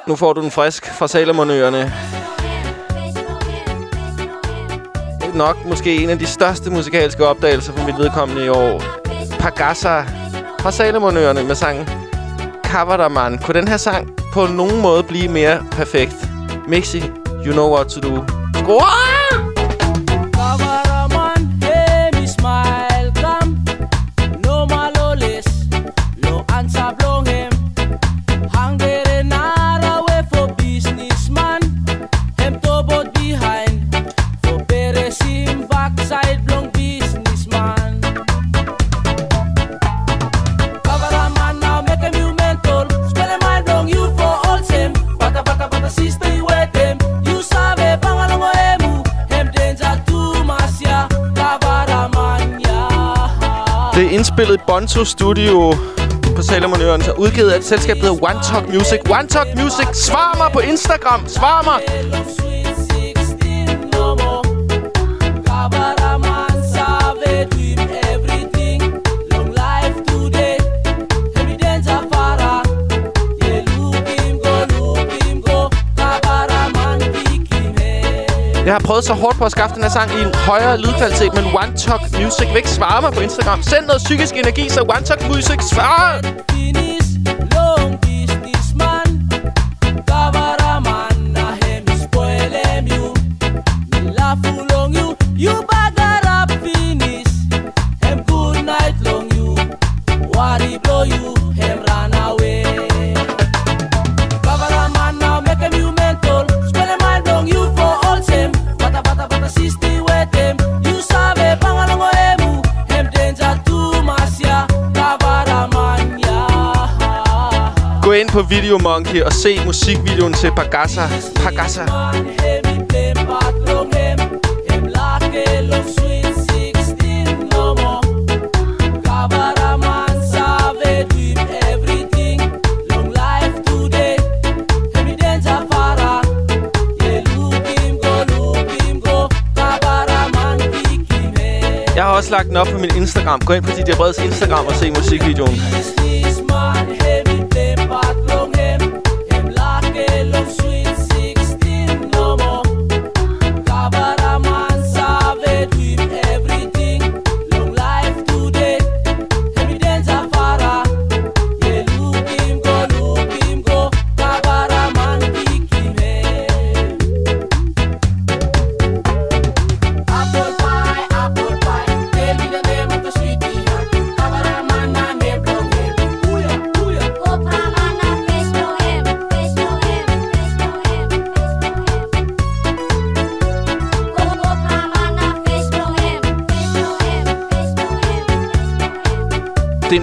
Nu får du den frisk fra Salomonøerne. Det er nok måske en af de største musikalske opdagelser for mit vedkommende i år. Pagasa fra Salomonøerne med sangen Kavadaman. Kunne den her sang på nogen måde blive mere perfekt? Mixi, you know what to do. Score! Indspillet i Bonto Studio på Salomonøren, så udgivet af et selskab, der hedder One Talk Music. One Talk Music, svar mig på Instagram, svar mig! Kabaraman Jeg har prøvet så hårdt på at skaffe den her sang i en højere lydkvalitet, men One Talk Music vil ikke svare mig på Instagram. Send noget psykisk energi, så One Talk Music svarer! Ind på Video Monkey og se musikvideoen til Pagasa. Pagasa. Jeg har også lagt den op på min Instagram. Gå ind på DJ Breds Instagram og se musikvideoen.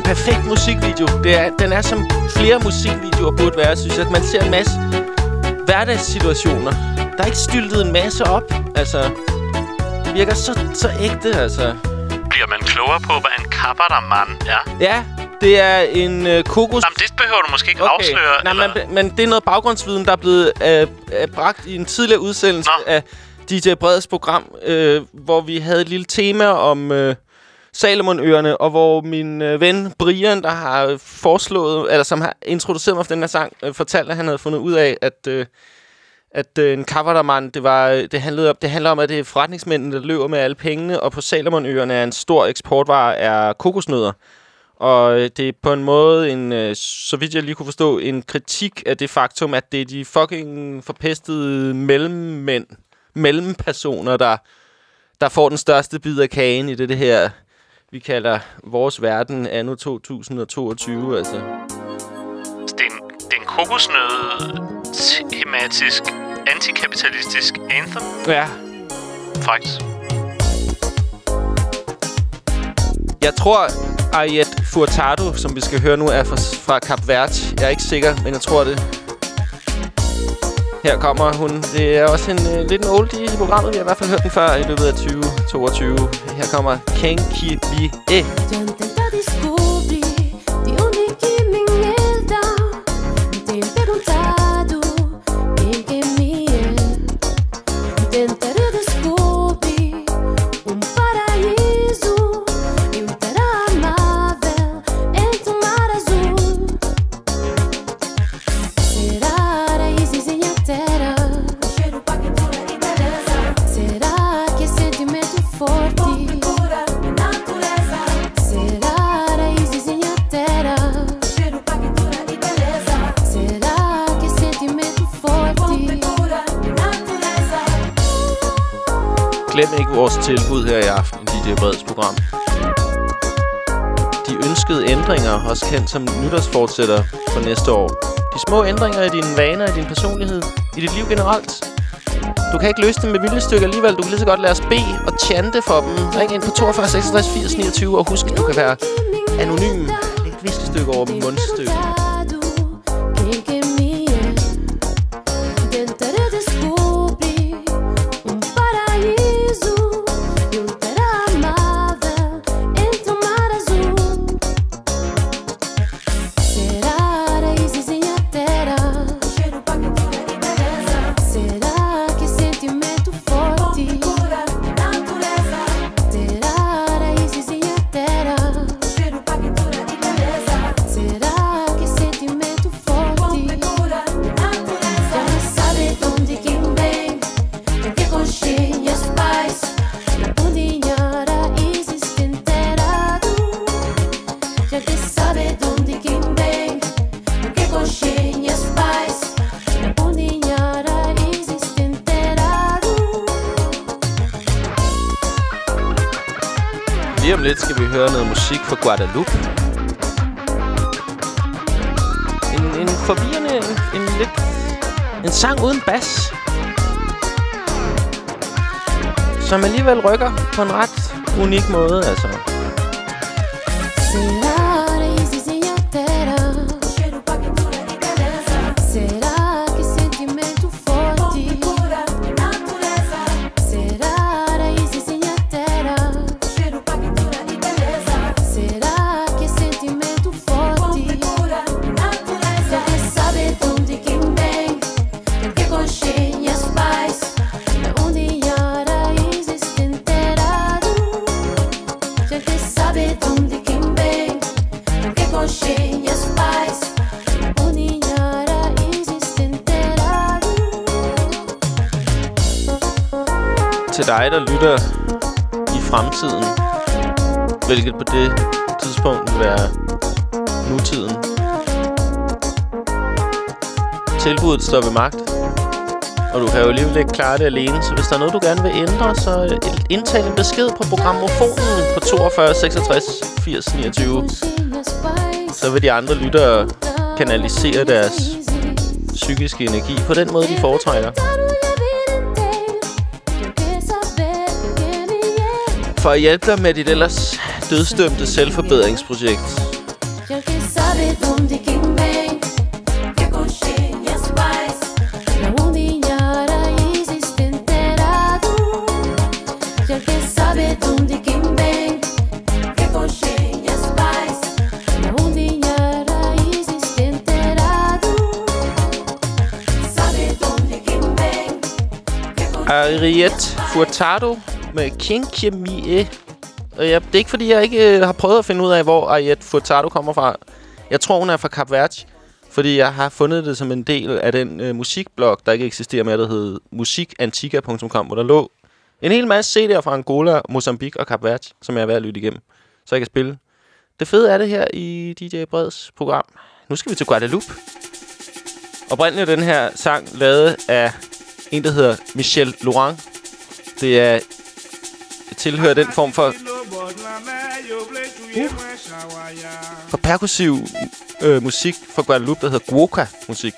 Perfekt musikvideo. Det er, den er som flere musikvideoer burde være, synes jeg. At man ser en masse hverdagssituationer. Der er ikke styltet en masse op. Altså, det virker så, så ægte, altså. Bliver man klogere på, hvad en kabaraman er? Ja, det er en øh, kokos... Jamen, det behøver du måske ikke okay. afsløre. Nej, eller? men, men det er noget baggrundsviden, der er blevet øh, øh, bragt i en tidligere udsendelse Nå. af DJ Breds program, øh, hvor vi havde et lille tema om øh, Salomonøerne, og hvor min øh, ven Brian, der har foreslået, eller som har introduceret mig for den her sang, øh, fortalte, at han havde fundet ud af, at... Øh, at øh, en kavallermand, det, var, øh, det, handlede om, det handler om, at det er forretningsmændene, der løber med alle pengene, og på Salomonøerne er en stor eksportvare er kokosnødder. Og øh, det er på en måde, en, øh, så vidt jeg lige kunne forstå, en kritik af det faktum, at det er de fucking forpestede mellemmænd, mellempersoner, der, der får den største bid af kagen i det, det her, vi kalder vores verden anno 2022. Altså. Det er en, det er en kokosnød tematisk antikapitalistisk anthem. Ja. Faktisk. Jeg tror, Ariet Furtado, som vi skal høre nu, er fra, fra Cap Verde. Jeg er ikke sikker, men jeg tror det. Her kommer hun. Det er også en øh, lidt en oldie i programmet. Vi har i hvert fald hørt den før i løbet af 2022. Her kommer Kenki Bi E. Eh. Vores tilbud her i aften i DJ Breds program. De ønskede ændringer, også kendt som nytårsfortsætter for næste år. De små ændringer i dine vaner, i din personlighed, i dit liv generelt. Du kan ikke løse dem med viljestykker alligevel. Du kan lige så godt lade os bede og chante for dem. Ring ind på 42 66 80 29 og husk, du kan være anonym. Læg et viskestykke over mundstykke. Der luft. Guadeloupe. En, en forvirrende, en, en lidt... En sang uden bas. Som alligevel rykker på en ret unik måde, altså. Hvilket på det tidspunkt vil være nutiden. Tilbuddet står ved magt, og du kan jo alligevel ikke klare det alene, så hvis der er noget, du gerne vil ændre, så øh, indtal en besked på programmofonen på 42 66 80 29. Så vil de andre lyttere kanalisere deres psykiske energi på den måde, de foretrækker. For at hjælpe dig med dit ellers dødstømte selvforbedringsprojekt, Ariette Furtado med Kinkjemie. Øh. Og jeg, det er ikke, fordi jeg ikke øh, har prøvet at finde ud af, hvor Ariette Furtado kommer fra. Jeg tror, hun er fra Cap Verde. Fordi jeg har fundet det som en del af den øh, musikblog, der ikke eksisterer mere, der hedder musikantika.com, hvor der lå en hel masse CD'er fra Angola, Mozambique og Cap Verde, som jeg er ved at lytte igennem, så jeg kan spille. Det fede er det her i DJ Breds program. Nu skal vi til Guadeloupe. Oprindeligt er den her sang lavet af en, der hedder Michel Laurent. Det er tilhører den form for uh, for perkussiv øh, musik fra Guadeloupe, der hedder Guoka-musik.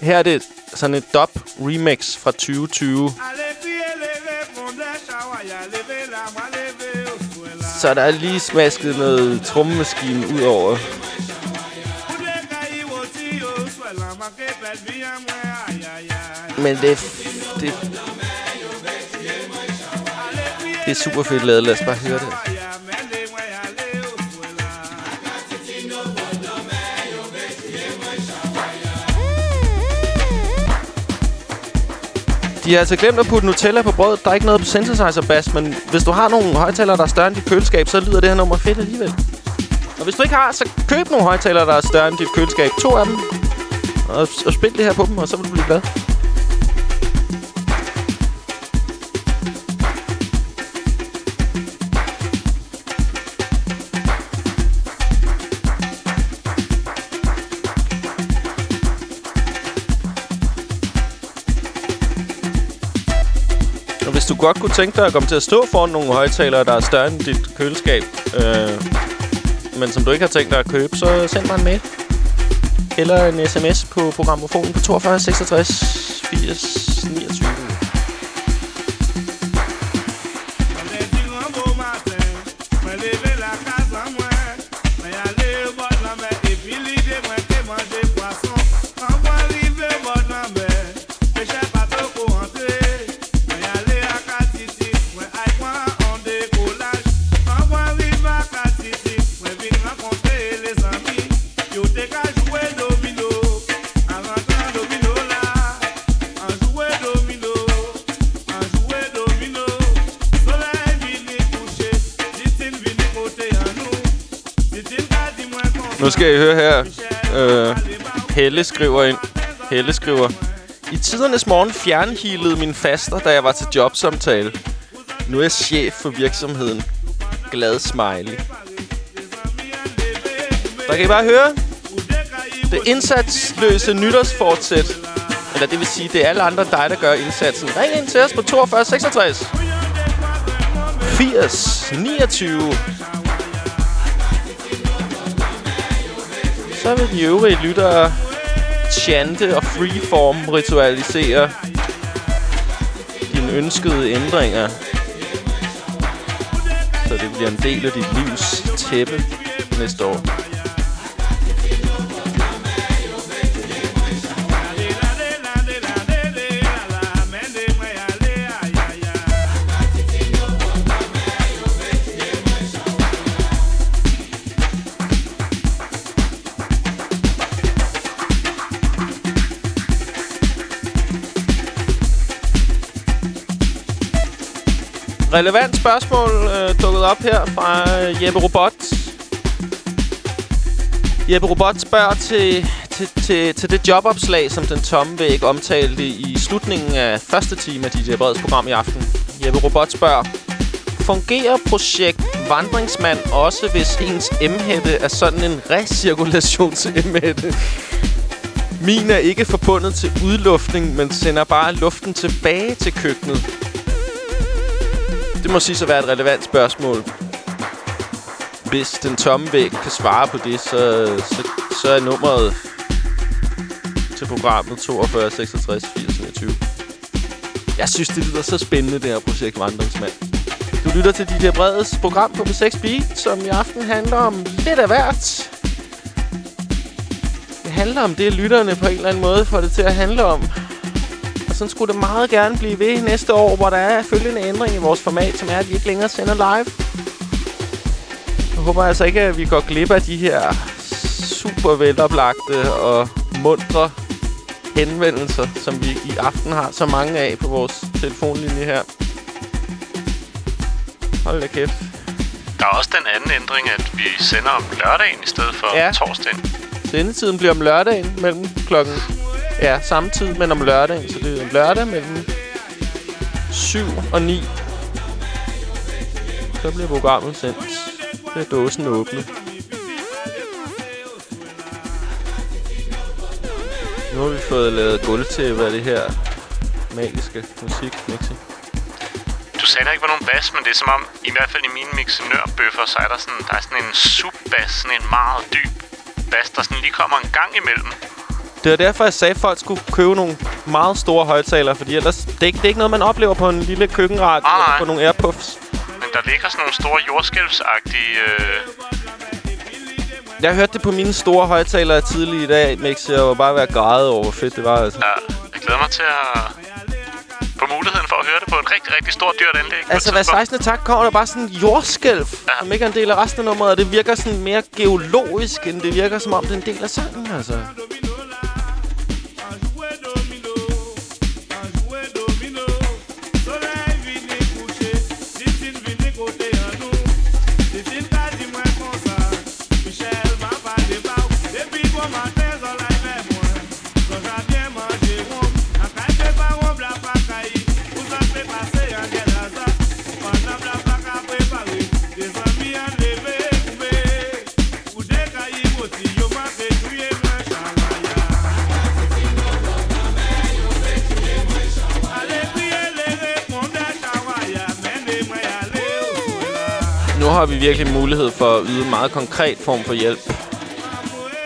Her er det sådan et dub remix fra 2020. Så der er lige smasket noget trommemaskine ud over. Men det, er- det, det er super fedt lavet. Lad os bare høre det. De har altså glemt at putte Nutella på brødet. Der er ikke noget på synthesizer bass, men hvis du har nogle højtalere, der er større end dit køleskab, så lyder det her nummer fedt alligevel. Og hvis du ikke har, så køb nogle højtalere, der er større end dit køleskab. To af dem. Og, og spil det her på dem, og så vil du blive glad. Godt kunne tænke dig at komme til at stå foran nogle højtalere, der er større end dit køleskab, øh, men som du ikke har tænkt dig at købe, så send mig en mail. Eller en sms på programmofonen på 42 66 80 29. Nu skal I høre her. Øh, Helle skriver ind. Helle skriver. I tidernes morgen fjernhealede min faster, da jeg var til jobsamtale. Nu er jeg chef for virksomheden. Glad smiley. Der kan I bare høre. Det indsatsløse nytårsfortsæt. Eller det vil sige, det er alle andre dig, der gør indsatsen. Ring ind til os på 42 66. 80 29. Så vil de øvrige lyttere chante og freeform ritualisere dine ønskede ændringer. Så det bliver en del af dit livs tæppe næste år. Relevant spørgsmål øh, dukket op her fra Jeppe Robot. Jeppe Robot spørger til, til, til, til det jobopslag, som den tomme væg omtalte i slutningen af første time af DJ Breds program i aften. Jeppe Robot spørger, fungerer projekt Vandringsmand også, hvis ens M-hætte er sådan en recirkulations-M-hætte? Min er ikke forbundet til udluftning, men sender bare luften tilbage til køkkenet. Det må sige at være et relevant spørgsmål. Hvis den tomme væg kan svare på det, så, så, så er nummeret til programmet 42 66 80 29. Jeg synes, det lyder så spændende, det her projekt Vandringsmand. Du lytter til DJ Breds program på B6 Beat, som i aften handler om lidt af hvert. Det handler om det, lytterne på en eller anden måde får det til at handle om. Sådan skulle det meget gerne blive ved næste år, hvor der er følgende ændring i vores format, som er, at vi ikke længere sender live. Jeg håber altså ikke, at vi går glip af de her super veloplagte og mundre henvendelser, som vi i aften har så mange af på vores telefonlinje her. Hold da kæft. Der er også den anden ændring, at vi sender om lørdagen i stedet for Ja. torsdagen. Sendetiden bliver om lørdagen mellem klokken... Ja, samme tid, men om lørdagen. Så det er en lørdag mellem 7 og 9. Så bliver programmet sendt. Det er dåsen åbnet. Nu har vi fået lavet gulv til, hvad det her magiske musik, Mixi. Du sagde, der ikke var nogen bas, men det er som om, i hvert fald i mine mixenørbøffer, så er der sådan, der er sådan en sub-bas, sådan en meget dyb bas, der sådan lige kommer en gang imellem. Det var derfor, jeg sagde, at folk skulle købe nogle meget store højtalere, fordi ellers, det er, ikke, det er ikke noget, man oplever på en lille køkkenradio Ah, eller på nogle airpuffs. Men der ligger sådan nogle store jordskælvsagtige... Øh, Jeg hørte det på mine store højtalere tidligere i dag, Mix. Jeg var bare ved at græde over, hvor fedt det var. Altså. ja, jeg glæder mig til at få muligheden for at høre det på et rigtig, rigtig stort dyrt anlæg. på Altså, hver tidspunkt. 16. tak kommer der bare sådan en jordskælv, ja. som ikke er en del af resten af nummeret. og Det virker sådan mere geologisk, end det virker som om, det er en del af sangen, altså. Har vi virkelig mulighed for at yde en meget konkret form for hjælp.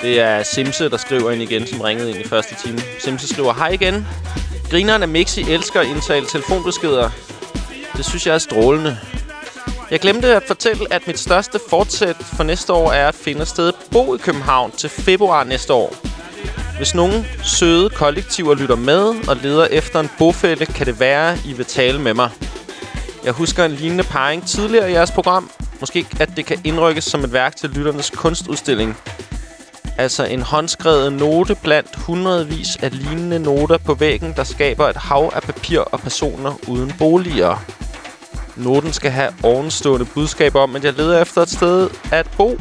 Det er Simse, der skriver ind igen, som ringede ind i første time. Simse skriver, hej igen. Grineren af Mixi elsker at indtale telefonbeskeder. Det synes jeg er strålende. Jeg glemte at fortælle, at mit største fortsæt for næste år er at finde et sted at bo i København til februar næste år. Hvis nogen søde kollektiver lytter med og leder efter en bofælle, kan det være, I vil tale med mig. Jeg husker en lignende parring tidligere i jeres program. Måske at det kan indrykkes som et værk til lytternes kunstudstilling. Altså en håndskrevet note blandt hundredvis af lignende noter på væggen, der skaber et hav af papir og personer uden boliger. Noten skal have ovenstående budskab om, at jeg leder efter et sted at bo.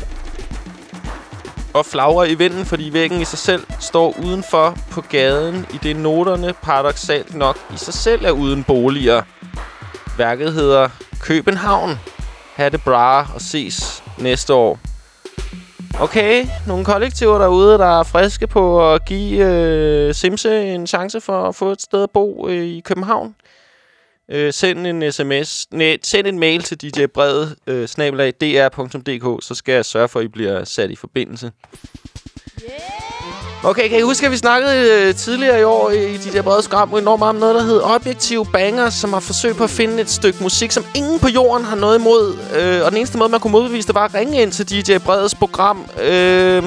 Og flagrer i vinden, fordi væggen i sig selv står udenfor på gaden, i det noterne paradoxalt nok i sig selv er uden boliger. Værket hedder København. Ha' det bra og ses næste år. Okay, nogle kollektiver derude, der er friske på at give øh, Simse en chance for at få et sted at bo øh, i København. Øh, send en sms. Nej, send en mail til DJ Brede, øh, snabelag dr.dk, så skal jeg sørge for, at I bliver sat i forbindelse. Yeah! Okay, kan I huske, at vi snakkede øh, tidligere i år i de der brede skram enormt meget om noget, der hed Objektive Bangers, som har forsøgt på at finde et stykke musik, som ingen på jorden har noget imod. Øh, og den eneste måde, man kunne modbevise det, var at ringe ind til DJ Bredes program. Øh,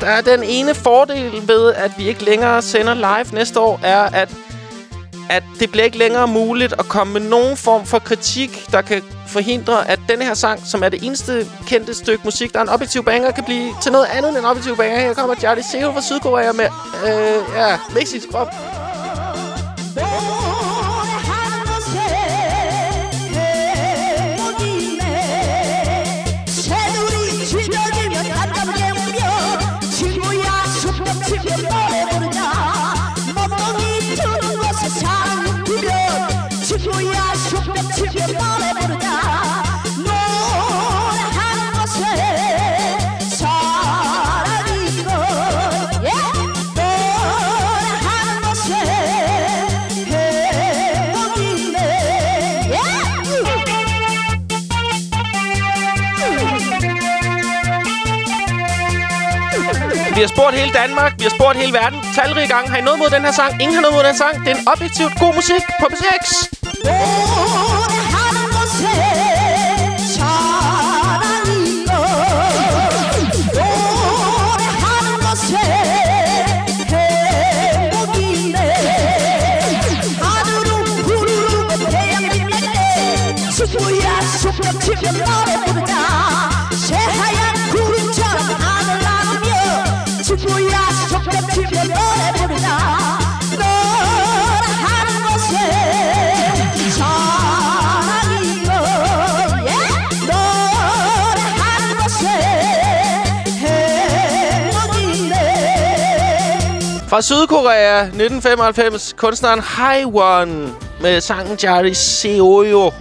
der er den ene fordel ved, at vi ikke længere sender live næste år, er, at at det bliver ikke længere muligt at komme med nogen form for kritik, der kan forhindre, at denne her sang, som er det eneste kendte stykke musik, der er en objektiv banger, kan blive til noget andet end en objektiv banger. Her kommer Charlie Seo fra Sydkorea med, øh, ja, Mexis krop. Vi har spurgt hele Danmark, vi har spurgt hele verden, talrige gange. Har I noget mod den her sang? Ingen har noget mod den sang. Det er en objektivt god musik på P6. Fra Sydkorea, 1995, kunstneren Haiwan med sangen Jari Seoyo.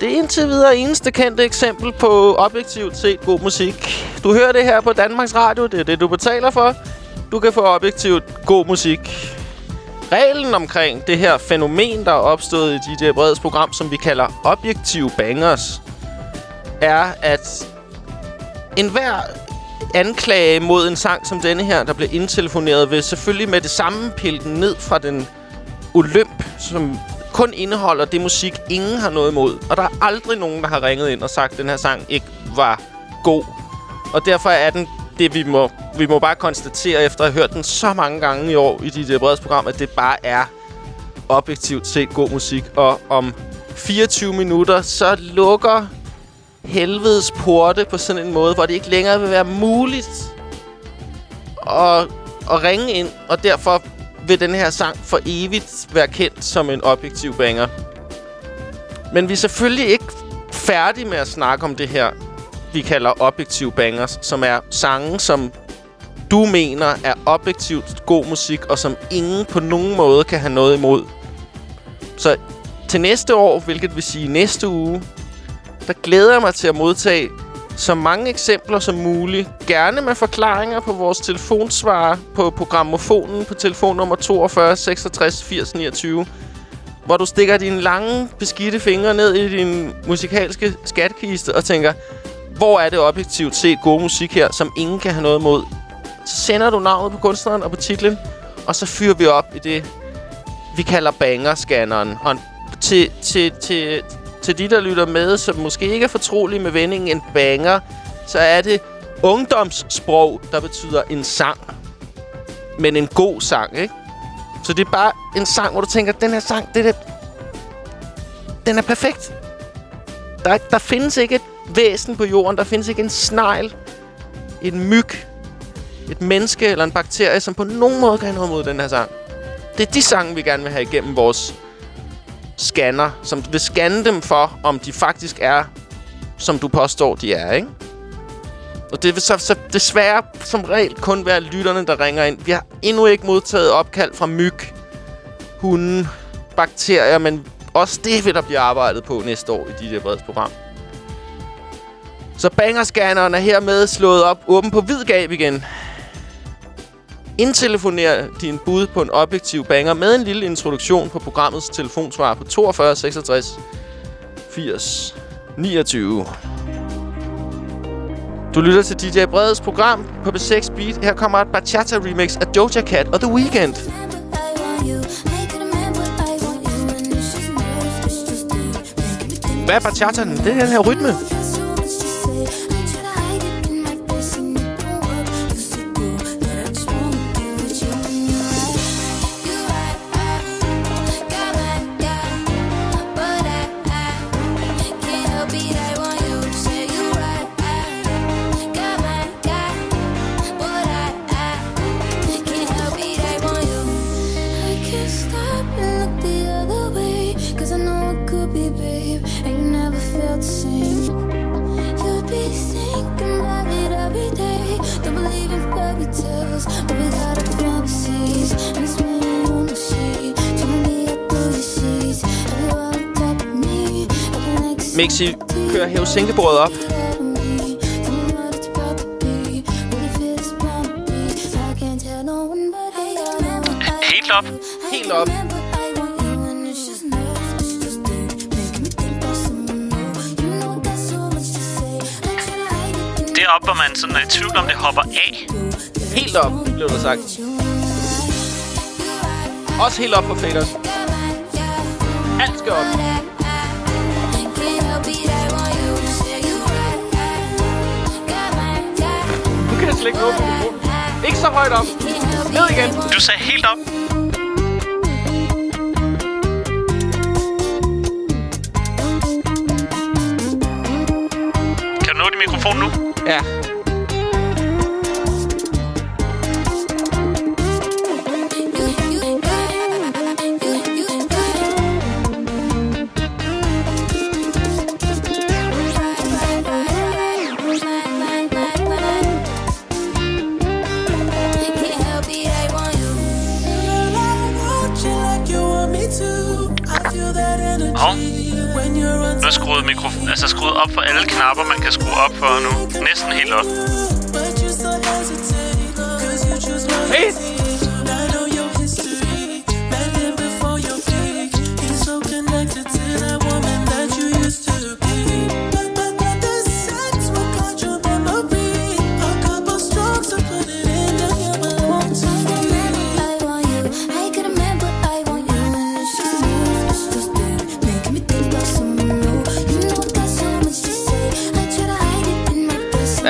Det er indtil videre eneste kendte eksempel på objektivt set god musik. Du hører det her på Danmarks Radio, det er det, du betaler for. Du kan få objektivt god musik. Reglen omkring det her fænomen, der er opstået i DJ Breds program, som vi kalder objektive bangers, er, at enhver anklage mod en sang som denne her, der bliver indtelefoneret, vil selvfølgelig med det samme pilten ned fra den Olymp, som kun indeholder det musik, ingen har noget imod. Og der er aldrig nogen, der har ringet ind og sagt, at den her sang ikke var god. Og derfor er den det, vi må, vi må bare konstatere, efter at have hørt den så mange gange i år i dit Breds program, at det bare er objektivt set god musik. Og om 24 minutter, så lukker helvedes porte på sådan en måde, hvor det ikke længere vil være muligt at, at ringe ind, og derfor vil den her sang for evigt være kendt som en objektiv banger. Men vi er selvfølgelig ikke færdige med at snakke om det her, vi kalder objektiv bangers, som er sange, som du mener er objektivt god musik, og som ingen på nogen måde kan have noget imod. Så til næste år, hvilket vil sige næste uge, der glæder jeg mig til at modtage så mange eksempler som muligt. Gerne med forklaringer på vores telefonsvarer på programmofonen på telefonnummer 42 66 80 29. Hvor du stikker dine lange, beskidte fingre ned i din musikalske skatkiste og tænker, hvor er det objektivt set god musik her, som ingen kan have noget imod. Så sender du navnet på kunstneren og på titlen, og så fyrer vi op i det, vi kalder banger-scanneren. Og til, til, til, til de, der lytter med, som måske ikke er fortrolige med vendingen en banger, så er det ungdomssprog, der betyder en sang. Men en god sang, ikke? Så det er bare en sang, hvor du tænker, den her sang, det er det, den er perfekt. Der, der findes ikke et væsen på jorden, der findes ikke en snegl, en myg, et menneske eller en bakterie, som på nogen måde kan have noget mod den her sang. Det er de sange, vi gerne vil have igennem vores scanner, som vil scanne dem for, om de faktisk er, som du påstår, de er, ikke? Og det vil så, så desværre som regel kun være lytterne, der ringer ind. Vi har endnu ikke modtaget opkald fra myg, hunde, bakterier, men også det vil der blive arbejdet på næste år i dit Breds program. Så bangerscanneren er hermed slået op åben på hvid gab igen. Indtelefoner din bud på en objektiv banger med en lille introduktion på programmets telefonsvar på 42 66 80 29. Du lytter til DJ Breds program på B6 Beat. Her kommer et bachata remix af Doja Cat og The Weeknd. Hvad er bachataen? Det er den her rytme. Mixi, kør hæve sænkebordet op. Helt op. Helt op. Derop, hvor man sådan er i tvivl om, det hopper af. Helt op, blev der sagt. Også helt op på faders. Alt skal op. Slet ikke nå mikrofonen. Ikke så højt op. Ned igen. Du sagde helt op. Kan du nå din mikrofon nu? Ja. Knapper, man kan skrue op for nu. Næsten helt op. Fedt!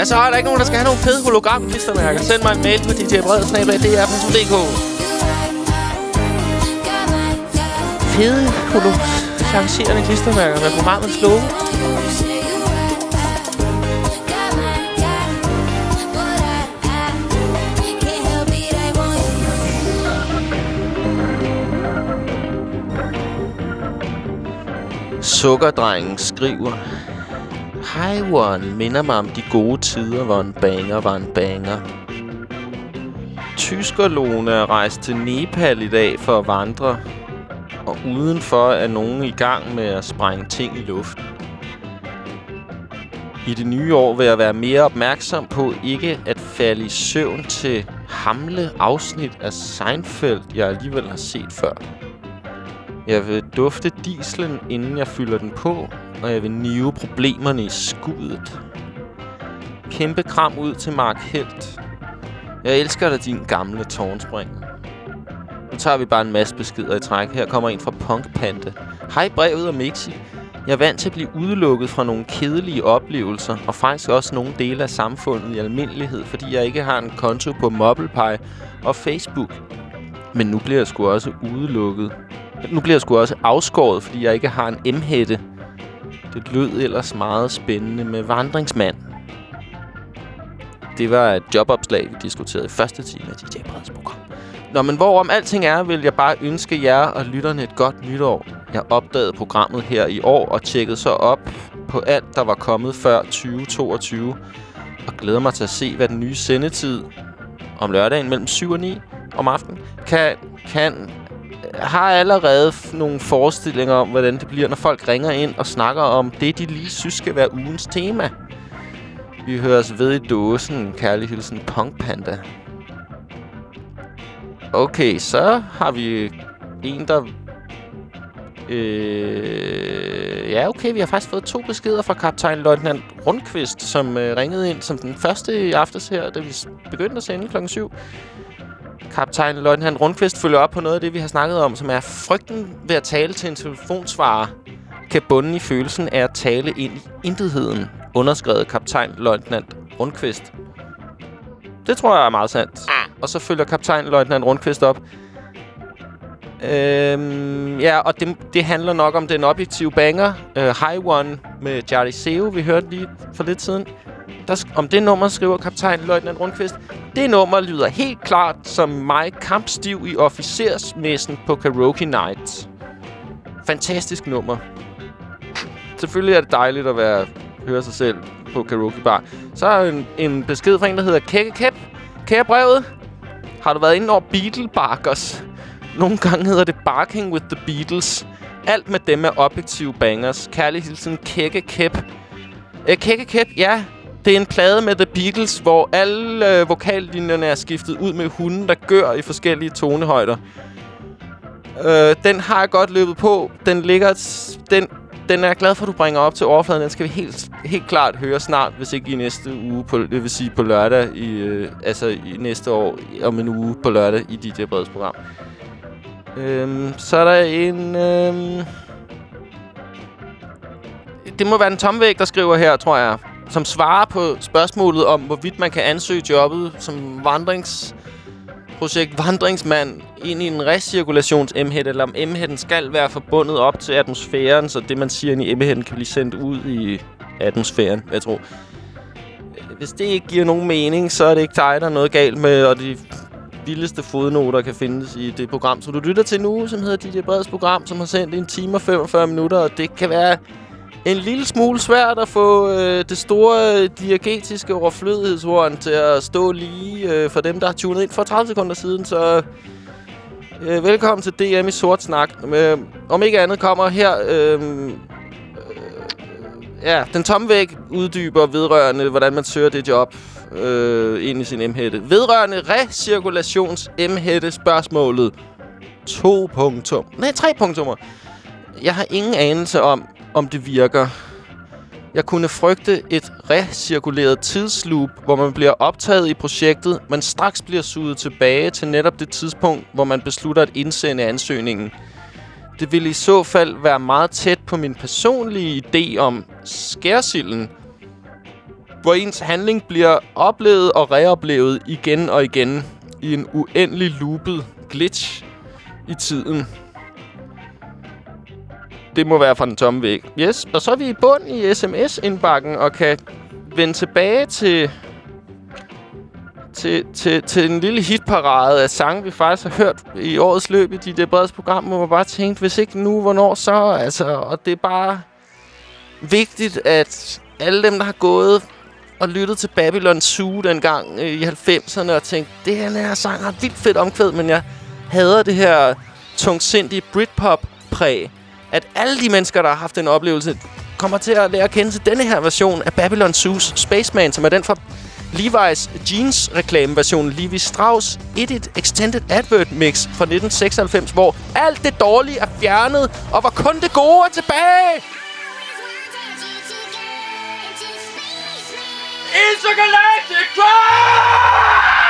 Så? Er der ikke nogen, der skal have nogle fede hologram-klistermærker? Send mig en mail på djbred.dr.dk Fede holo-chancerende klistermærker med programmets logo. Sukkerdrengen skriver Taiwan minder mig om de gode tider, hvor en banger var en banger. Tyskerlone er rejst til Nepal i dag for at vandre, og udenfor er nogen i gang med at sprænge ting i luften. I det nye år vil jeg være mere opmærksom på ikke at falde i søvn til hamle afsnit af Seinfeld, jeg alligevel har set før. Jeg vil dufte dieselen, inden jeg fylder den på, og jeg vil nive problemerne i skuddet. Kæmpe kram ud til Mark Helt. Jeg elsker dig, din gamle tårnspring. Nu tager vi bare en masse beskeder i træk. Her kommer en fra Punk Panda. Hej brevet og Mixi. Jeg er vant til at blive udelukket fra nogle kedelige oplevelser, og faktisk også nogle dele af samfundet i almindelighed, fordi jeg ikke har en konto på MobilePie og Facebook. Men nu bliver jeg sgu også udelukket. Nu bliver jeg sgu også afskåret, fordi jeg ikke har en M-hætte. Det lød ellers meget spændende med vandringsmand. Det var et jobopslag, vi diskuterede i første time af DJ Breds program. Nå, men hvorom alting er, vil jeg bare ønske jer og lytterne et godt nytår. Jeg opdagede programmet her i år og tjekkede så op på alt, der var kommet før 2022. Og glæder mig til at se, hvad den nye sendetid om lørdagen mellem 7 og 9 om aftenen kan, kan har allerede nogle forestillinger om, hvordan det bliver, når folk ringer ind og snakker om det, de lige synes skal være ugens tema. Vi hører os ved i dåsen. Kærlig hilsen Punk Panda. Okay, så har vi en, der... Øh, ja, okay, vi har faktisk fået to beskeder fra kaptajn Løjtnant Rundqvist, som øh, ringede ind som den første i aftes her, da vi begyndte at sende klokken 7. Kaptajn Løjtnant Rundqvist følger op på noget af det, vi har snakket om, som er frygten ved at tale til en telefonsvarer kan bunde i følelsen af at tale ind i intetheden, underskrevet kaptajn Løjtnant Rundqvist. Det tror jeg er meget sandt. Og så følger kaptajn Løjtnant Rundqvist op. Øhm, ja, og det, det handler nok om den objektive banger, uh, High One med Jardy Seo, vi hørte lige for lidt siden. Der, om det nummer skriver kaptajn Løjtnant Rundqvist. Det nummer lyder helt klart som mig kampstiv i officersmessen på Karaoke Night. Fantastisk nummer. Selvfølgelig er det dejligt at være høre sig selv på karaoke bar. Så er en, en besked fra en, der hedder Kække Kæp. Kære brevet. Har du været inde over Beatle Barkers? Nogle gange hedder det Barking with the Beatles. Alt med dem er objektive bangers. Kærlig hilsen, Kække Kæp. Øh, Kække Kæp, ja. Det er en plade med The Beatles, hvor alle øh, vokallinjerne er skiftet ud med hunden, der gør i forskellige tonehøjder. Øh, den har jeg godt løbet på. Den ligger... Den, den er jeg glad for, at du bringer op til overfladen. Den skal vi helt, helt klart høre snart, hvis ikke i næste uge. På, det vil sige på lørdag. I, øh, altså i næste år om en uge på lørdag i DJ Breds program. Øhm, så er der en... Øhm, det må være en tomvæg, der skriver her, tror jeg. Som svarer på spørgsmålet om, hvorvidt man kan ansøge jobbet som vandringsprojekt vandringsmand ind i en recirkulations m eller om m skal være forbundet op til atmosfæren, så det, man siger ind i m kan blive sendt ud i atmosfæren, jeg tror. Hvis det ikke giver nogen mening, så er det ikke dig, der er noget galt med, og de vildeste fodnoter kan findes i det program, som du lytter til nu, som hedder DJ Breds program, som har sendt en time og 45 minutter, og det kan være en lille smule svært at få øh, det store øh, diagetiske overflødighedshorn til at stå lige øh, for dem, der har tunet ind for 30 sekunder siden. Så øh, velkommen til DM i Sort Snak. Øh, om ikke andet kommer her... Øh, øh, ja, den tomme væg uddyber vedrørende, hvordan man søger det job øh, ind i sin M-hætte. Vedrørende recirkulations M-hætte spørgsmålet. To punktum. Nej, tre punktummer. Jeg har ingen anelse om, om det virker. Jeg kunne frygte et recirkuleret tidsloop, hvor man bliver optaget i projektet, men straks bliver suget tilbage til netop det tidspunkt, hvor man beslutter at indsende ansøgningen. Det ville i så fald være meget tæt på min personlige idé om skærsilden, hvor ens handling bliver oplevet og reoplevet igen og igen i en uendelig loopet glitch i tiden. Det må være fra den tomme væg. Yes, og så er vi i bund i sms-indbakken og kan vende tilbage til, til, til, til en lille hitparade af sange, vi faktisk har hørt i årets løb i de breds program, hvor man bare tænkte, hvis ikke nu, hvornår så? Altså, og det er bare vigtigt, at alle dem, der har gået og lyttet til Babylon Zoo dengang øh, i 90'erne og tænkt, det her, den her sang har vildt fedt omkvæd, men jeg hader det her tungsindige Britpop-præg. At alle de mennesker, der har haft den oplevelse, kommer til at lære at kende til denne her version af Babylon Zoo's Spaceman, som er den fra Levi's Jeans reklameversion Levi Strauss Edit Extended Advert Mix fra 1996, hvor alt det dårlige er fjernet, og hvor kun det gode er tilbage. Intergalactic Drive!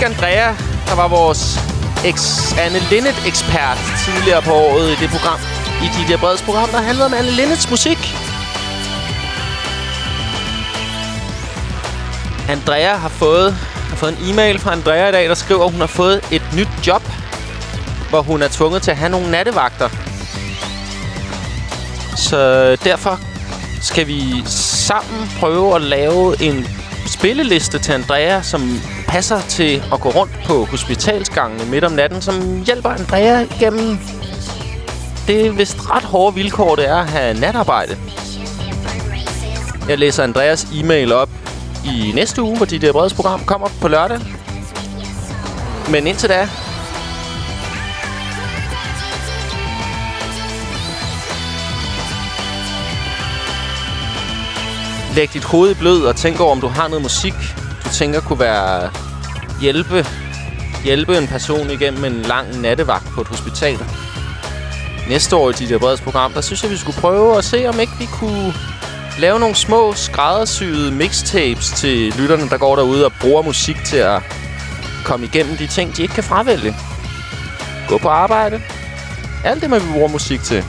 Huske Andrea, der var vores ex Anne Linnet-ekspert tidligere på året i det program, i DJ Breds program, der handlede om Anne Linnets musik? Andrea har fået, har fået en e-mail fra Andrea i dag, der skriver, at hun har fået et nyt job, hvor hun er tvunget til at have nogle nattevagter. Så derfor skal vi sammen prøve at lave en spilleliste til Andrea, som passer til at gå rundt på hospitalsgangene midt om natten, som hjælper Andrea igennem det er vist ret hårde vilkår, det er at have natarbejde. Jeg læser Andreas e-mail op i næste uge, hvor de der Breds program kommer på lørdag. Men indtil da, Læg dit hoved i blød og tænk over, om du har noget musik, tænker kunne være hjælpe, hjælpe en person igennem en lang nattevagt på et hospital. Næste år i de Breds program, der synes jeg, vi skulle prøve at se, om ikke vi kunne lave nogle små skræddersyede mixtapes til lytterne, der går derude og bruger musik til at komme igennem de ting, de ikke kan fravælge. Gå på arbejde. Alt det, man vi bruger musik til.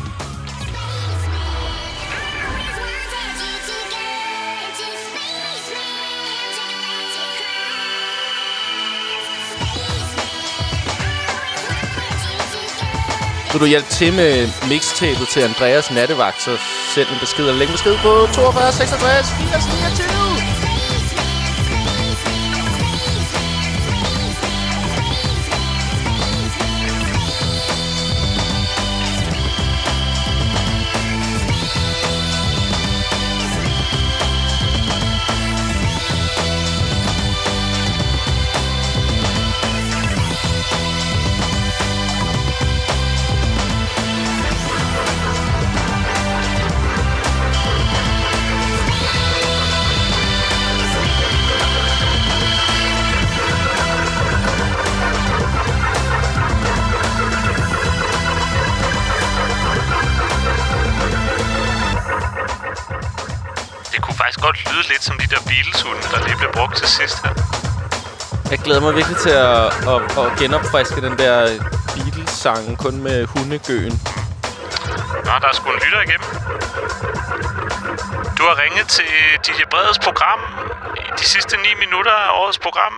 Vil du hjælpe til med mixtapet til Andreas nattevagt, så send en besked eller læg en besked på 42 66 80 29. glæder mig virkelig til at, at, at genopfriske den der Beatles-sang kun med hundegøen. Nå, der er sgu en lytter igennem. Du har ringet til DJ Breds program i de sidste 9 minutter af årets program.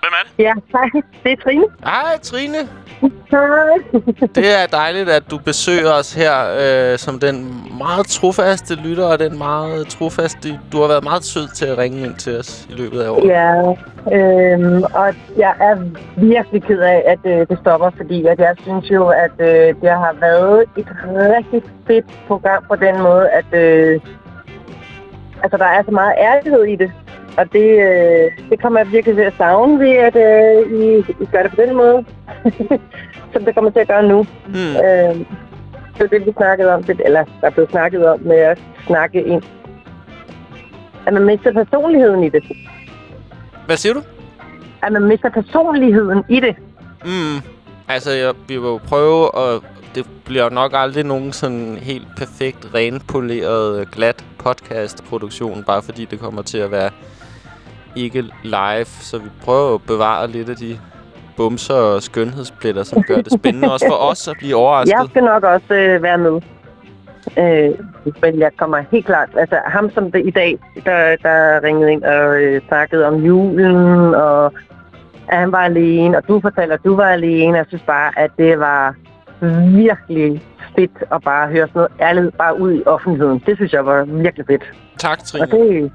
Hvem er det? Ja, hej. Det er Trine. Hej, Trine. Det er dejligt, at du besøger os her øh, som den meget trofaste lytter, og den meget trofaste... Du har været meget sød til at ringe ind til os i løbet af året. Ja, øhm, og jeg er virkelig ked af, at øh, det stopper, fordi at jeg synes jo, at øh, det har været et rigtig fedt program på den måde, at øh, altså, der er så meget ærlighed i det. Og det, øh, det kommer jeg virkelig til at savne ved, at øh, I, I gør det på den måde, som det kommer til at gøre nu. Mm. Øh, det er det, vi snakkede om, det, eller der blev snakket om med at snakke ind. At man mister personligheden i det. Hvad siger du? At man mister personligheden i det. Mm. Altså, jeg, vi vil jo prøve, og det bliver nok aldrig nogen sådan helt perfekt, renpoleret, glat podcast-produktion, bare fordi det kommer til at være ikke live. Så vi prøver at bevare lidt af de bumser og skønhedspletter, som gør det spændende også for os at blive overrasket. Jeg skal nok også øh, være med. Øh, men jeg kommer helt klart... Altså, ham som det i dag, der, der ringede ind og øh, snakkede om julen, og at han var alene, og du fortalte, at du var alene. Jeg synes bare, at det var virkelig fedt at bare høre sådan noget ærligt bare ud i offentligheden. Det synes jeg var virkelig fedt. Tak, Trine. Og det,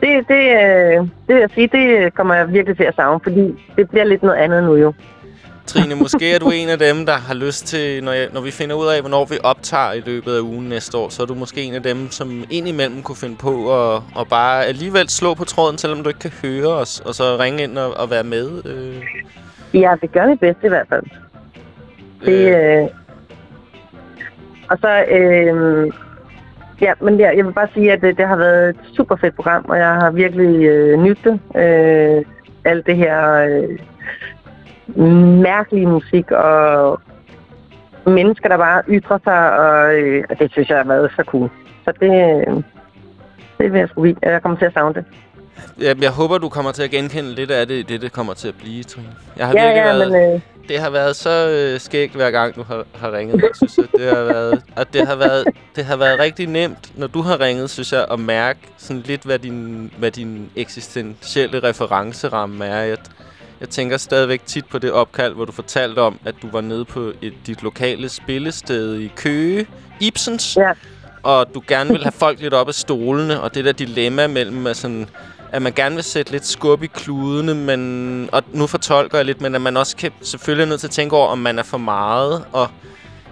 det, det, øh, det vil jeg sige, det kommer jeg virkelig til at savne, fordi det bliver lidt noget andet nu jo. Trine, måske er du en af dem, der har lyst til, når, jeg, når vi finder ud af, hvornår vi optager i løbet af ugen næste år, så er du måske en af dem, som indimellem kunne finde på at, at bare alligevel slå på tråden, selvom du ikke kan høre os, og så ringe ind og, og være med. Øh. Ja, det gør mit bedste i hvert fald. Det, øh... Og så, øh ja, men jeg, jeg vil bare sige, at det, det har været et super fedt program, og jeg har virkelig øh, nydt det. Øh... Alt det her øh... mærkelige musik og mennesker, der bare ytrer sig, og, øh... og det synes jeg har været så cool. Så det, øh... det vil jeg sgu vide. Jeg kommer til at savne det. Jeg, jeg håber, du kommer til at genkende lidt af det, i det det kommer til at blive, Trine. Jeg har Ja, virkelig ja, været, men, øh, Det har været så øh, skægt, hver gang du har, har ringet, synes jeg. Det har været, og det har, været, det har været rigtig nemt, når du har ringet, synes jeg, at mærke sådan lidt, hvad din, hvad din eksistentielle referenceramme er. Jeg, jeg tænker stadigvæk tit på det opkald, hvor du fortalte om, at du var nede på et, dit lokale spillested i Køge, Ibsens, ja. og du gerne vil have folk lidt op af stolene, og det der dilemma mellem at, sådan, at man gerne vil sætte lidt skub i kludene, men, og nu fortolker jeg lidt, men at man også kan, selvfølgelig er nødt til at tænke over, om man er for meget, og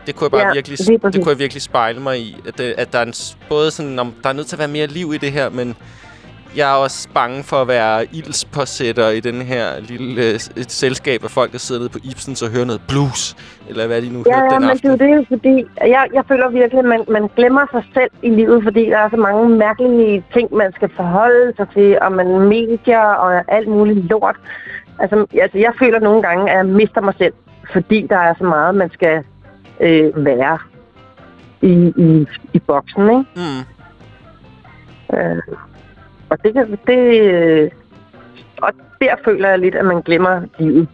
det kunne jeg bare Ja, virkelig, det kunne jeg virkelig spejle mig i, at, det, at der er en, både sådan, om, der er nødt til at være mere liv i det her, men jeg er også bange for at være ildspåsætter i den her lille øh, et selskab af folk, der sidder nede på Ibsens og hører noget blues, eller hvad de nu Ja, hørte ja, den men aften. det er jo det, fordi jeg, jeg føler virkelig, at man, man glemmer sig selv i livet, fordi der er så mange mærkelige ting, man skal forholde sig til, og man medier og alt muligt lort. Altså, altså, jeg føler nogle gange, at jeg mister mig selv, fordi der er så meget, man skal øh, være i, i, i boksen, ikke? Mm. Øh, og det, kan- det, øh, og der føler jeg lidt, at man glemmer livet.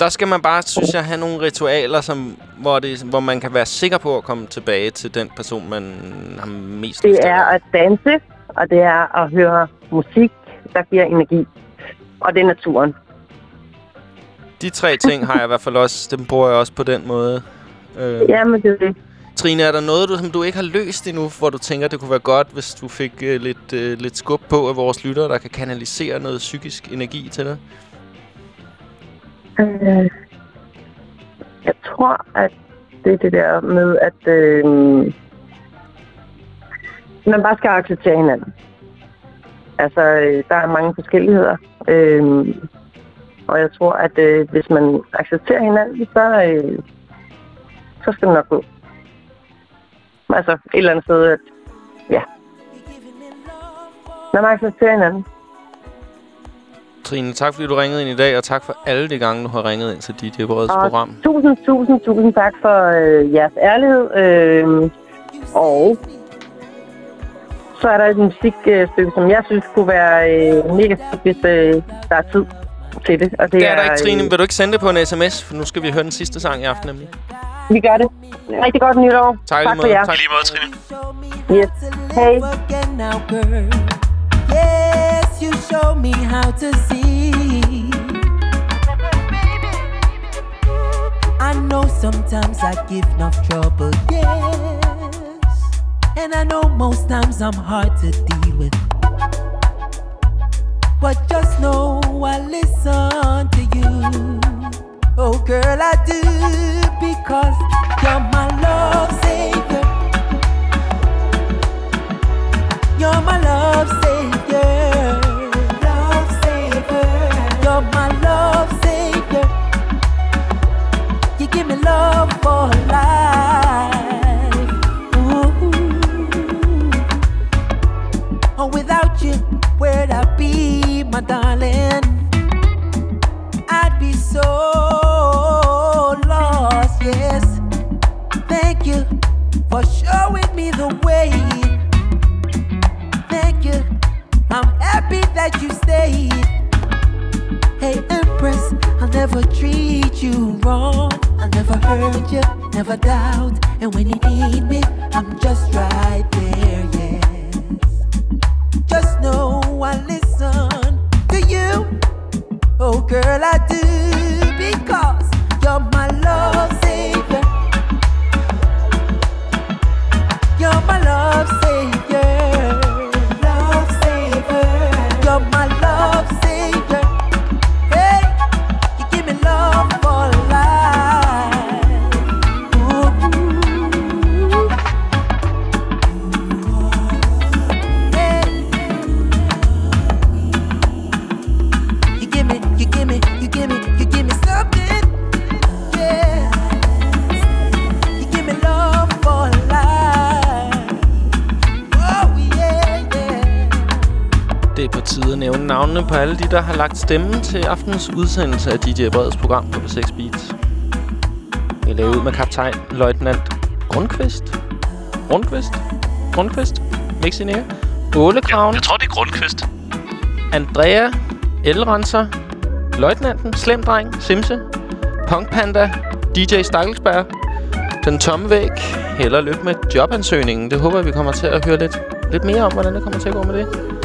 Der skal man bare, synes jeg, have nogle ritualer, som, hvor, det, hvor man kan være sikker på at komme tilbage til den person, man har mest Det er at danse, og det er at høre musik, der giver energi. Og det er naturen. De tre ting har jeg i hvert fald også, dem bruger jeg også på den måde. Øh, Ja, men det er det. Trine, er der noget, du, som du ikke har løst endnu, hvor du tænker, det kunne være godt, hvis du fik øh, lidt, øh, lidt skub på af vores lyttere, der kan kanalisere noget psykisk energi til dig? Øh, jeg tror, at det er det der med, at øh, man bare skal acceptere hinanden. Altså, øh, der er mange forskelligheder. Øh, og jeg tror, at øh, hvis man accepterer hinanden, så, øh, så skal det nok gå. Altså, et eller andet sted, at ja. Man accepterer hinanden. Trine, tak fordi du ringede ind i dag, og tak for alle de gange, du har ringet ind til Breds Og program. tusind, tusind, tusind tak for øh, jeres ærlighed. Øh, og så er der et musikstykke, som jeg synes kunne være øh, mega fedt, hvis øh, der er tid til det. Og det, Det er der ikke, Trine. Øh, Vil du ikke sende det på en sms? For nu skal vi høre den sidste sang i aften, nemlig. Vi gør det. Rigtig godt nytår. Tak tak for jer. Tak. Lige måde, Trine. Yes. Hej. again now, girl. Yes, you show me how to see. I know sometimes I give enough trouble, yes. And I know most times I'm hard to deal with. But just know I listen to you. Oh, girl, I do because you're my love savior. You're my love savior. Love savior. You're my love savior. You give me love for life. Ooh. Oh, without you, where'd I be, my darling? I'd be so for showing me the way. Thank you. I'm happy that you stayed. Hey, Empress, I'll never treat you wrong. I'll never hurt you, never doubt. And when you need me, I'm just right there, yes. Just know I listen to you. Oh, girl, I do because navnene på alle de, der har lagt stemmen til aftenens udsendelse af DJ Breds program på B6 Beats. Jeg lavede ud med kaptajn, løjtnant Grundqvist. Grundqvist? Grundqvist? Mixinere. Ålekraven. Jeg tror, det er Grundqvist. Andrea, Elrenser, Løjtnanten, Slemdreng, Simse, Punk Panda, DJ Stakkelsberg, Den Tomme Væg, held og lykke med jobansøgningen. Det håber jeg, vi kommer til at høre lidt, lidt mere om, hvordan det kommer til at gå med det.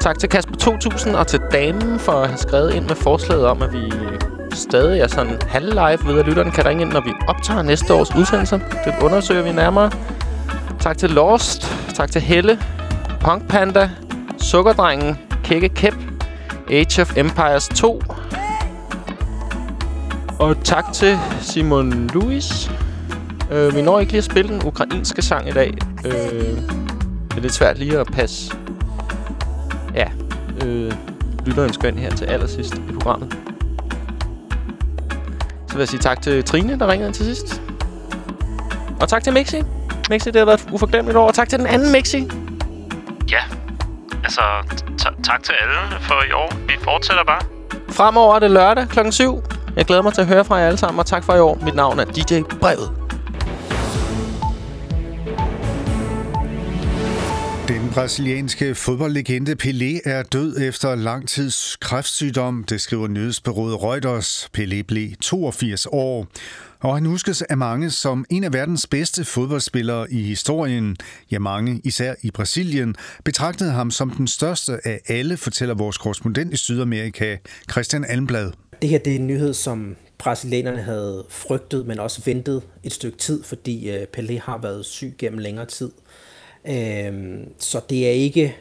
Tak til Kasper 2000 og til Damen for at have skrevet ind med forslaget om, at vi stadig er sådan halv-live ved, at lytteren kan ringe ind, når vi optager næste års udsendelser. Det undersøger vi nærmere. Tak til Lost. Tak til Helle. Punk Panda. Sukkerdrengen. Kække Kæp. Age of Empires 2. Og tak til Simon Louis. Øh, vi når ikke lige at spille den ukrainske sang i dag. Øh, det er lidt svært lige at passe øh, lytterønsker ind her til allersidst i programmet. Så vil jeg sige tak til Trine, der ringede ind til sidst. Og tak til Mixi. Mixi, det har været et uforglemmeligt år. Og tak til den anden Mixi. Ja, altså tak til alle for i år. Vi fortsætter bare. Fremover er det lørdag klokken 7. Jeg glæder mig til at høre fra jer alle sammen, og tak for i år. Mit navn er DJ Brevet. Brasilianske fodboldlegende Pelé er død efter lang tids kræftsygdom, det skriver nyhedsbyrået Reuters. Pelé blev 82 år, og han huskes af mange som en af verdens bedste fodboldspillere i historien. Ja, mange, især i Brasilien, betragtede ham som den største af alle, fortæller vores korrespondent i Sydamerika, Christian Almblad. Det her det er en nyhed, som brasilianerne havde frygtet, men også ventet et stykke tid, fordi øh, Pelé har været syg gennem længere tid. Øh, så det er ikke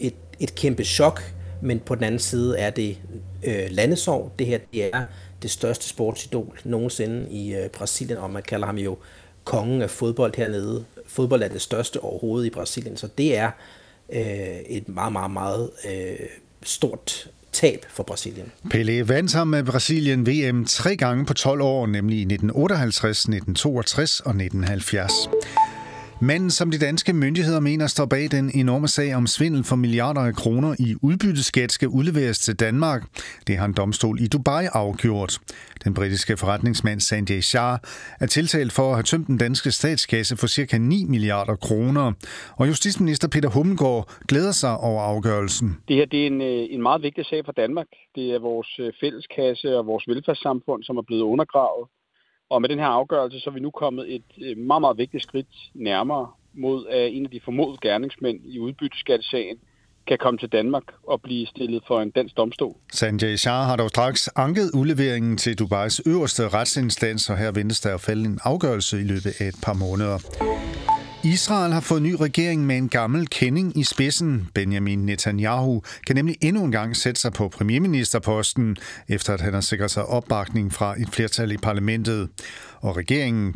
et, et kæmpe chok, men på den anden side er det øh, landesorg. Det her det er det største sportsidol nogensinde i øh, Brasilien, og man kalder ham jo kongen af fodbold hernede. Fodbold er det største overhovedet i Brasilien, så det er øh, et meget, meget, meget øh, stort tab for Brasilien. Pelé vandt sammen med Brasilien VM tre gange på 12 år, nemlig i 1958, 1962 og 1970. Manden, som de danske myndigheder mener står bag den enorme sag om svindel for milliarder af kroner i udbytteskat, skal udleveres til Danmark. Det har en domstol i Dubai afgjort. Den britiske forretningsmand Sanjay Shah er tiltalt for at have tømt den danske statskasse for ca. 9 milliarder kroner. Og justitsminister Peter Hummelgaard glæder sig over afgørelsen. Det her det er en, øh, en meget vigtig sag for Danmark. Det er vores øh, fælleskasse og vores velfærdssamfund, som er blevet undergravet. Og med den her afgørelse, så er vi nu kommet et øh, meget, meget vigtigt skridt nærmere mod, at en af de formodede gerningsmænd i udbytteskattesagen kan komme til Danmark og blive stillet for en dansk domstol. Sanjay Shah har dog straks anket udleveringen til Dubais øverste retsinstans, og her ventes der at falde en afgørelse i løbet af et par måneder. Israel har fået ny regering med en gammel kending i spidsen. Benjamin Netanyahu kan nemlig endnu en gang sætte sig på premierministerposten, efter at han har sikret sig opbakning fra et flertal i parlamentet. Og regeringen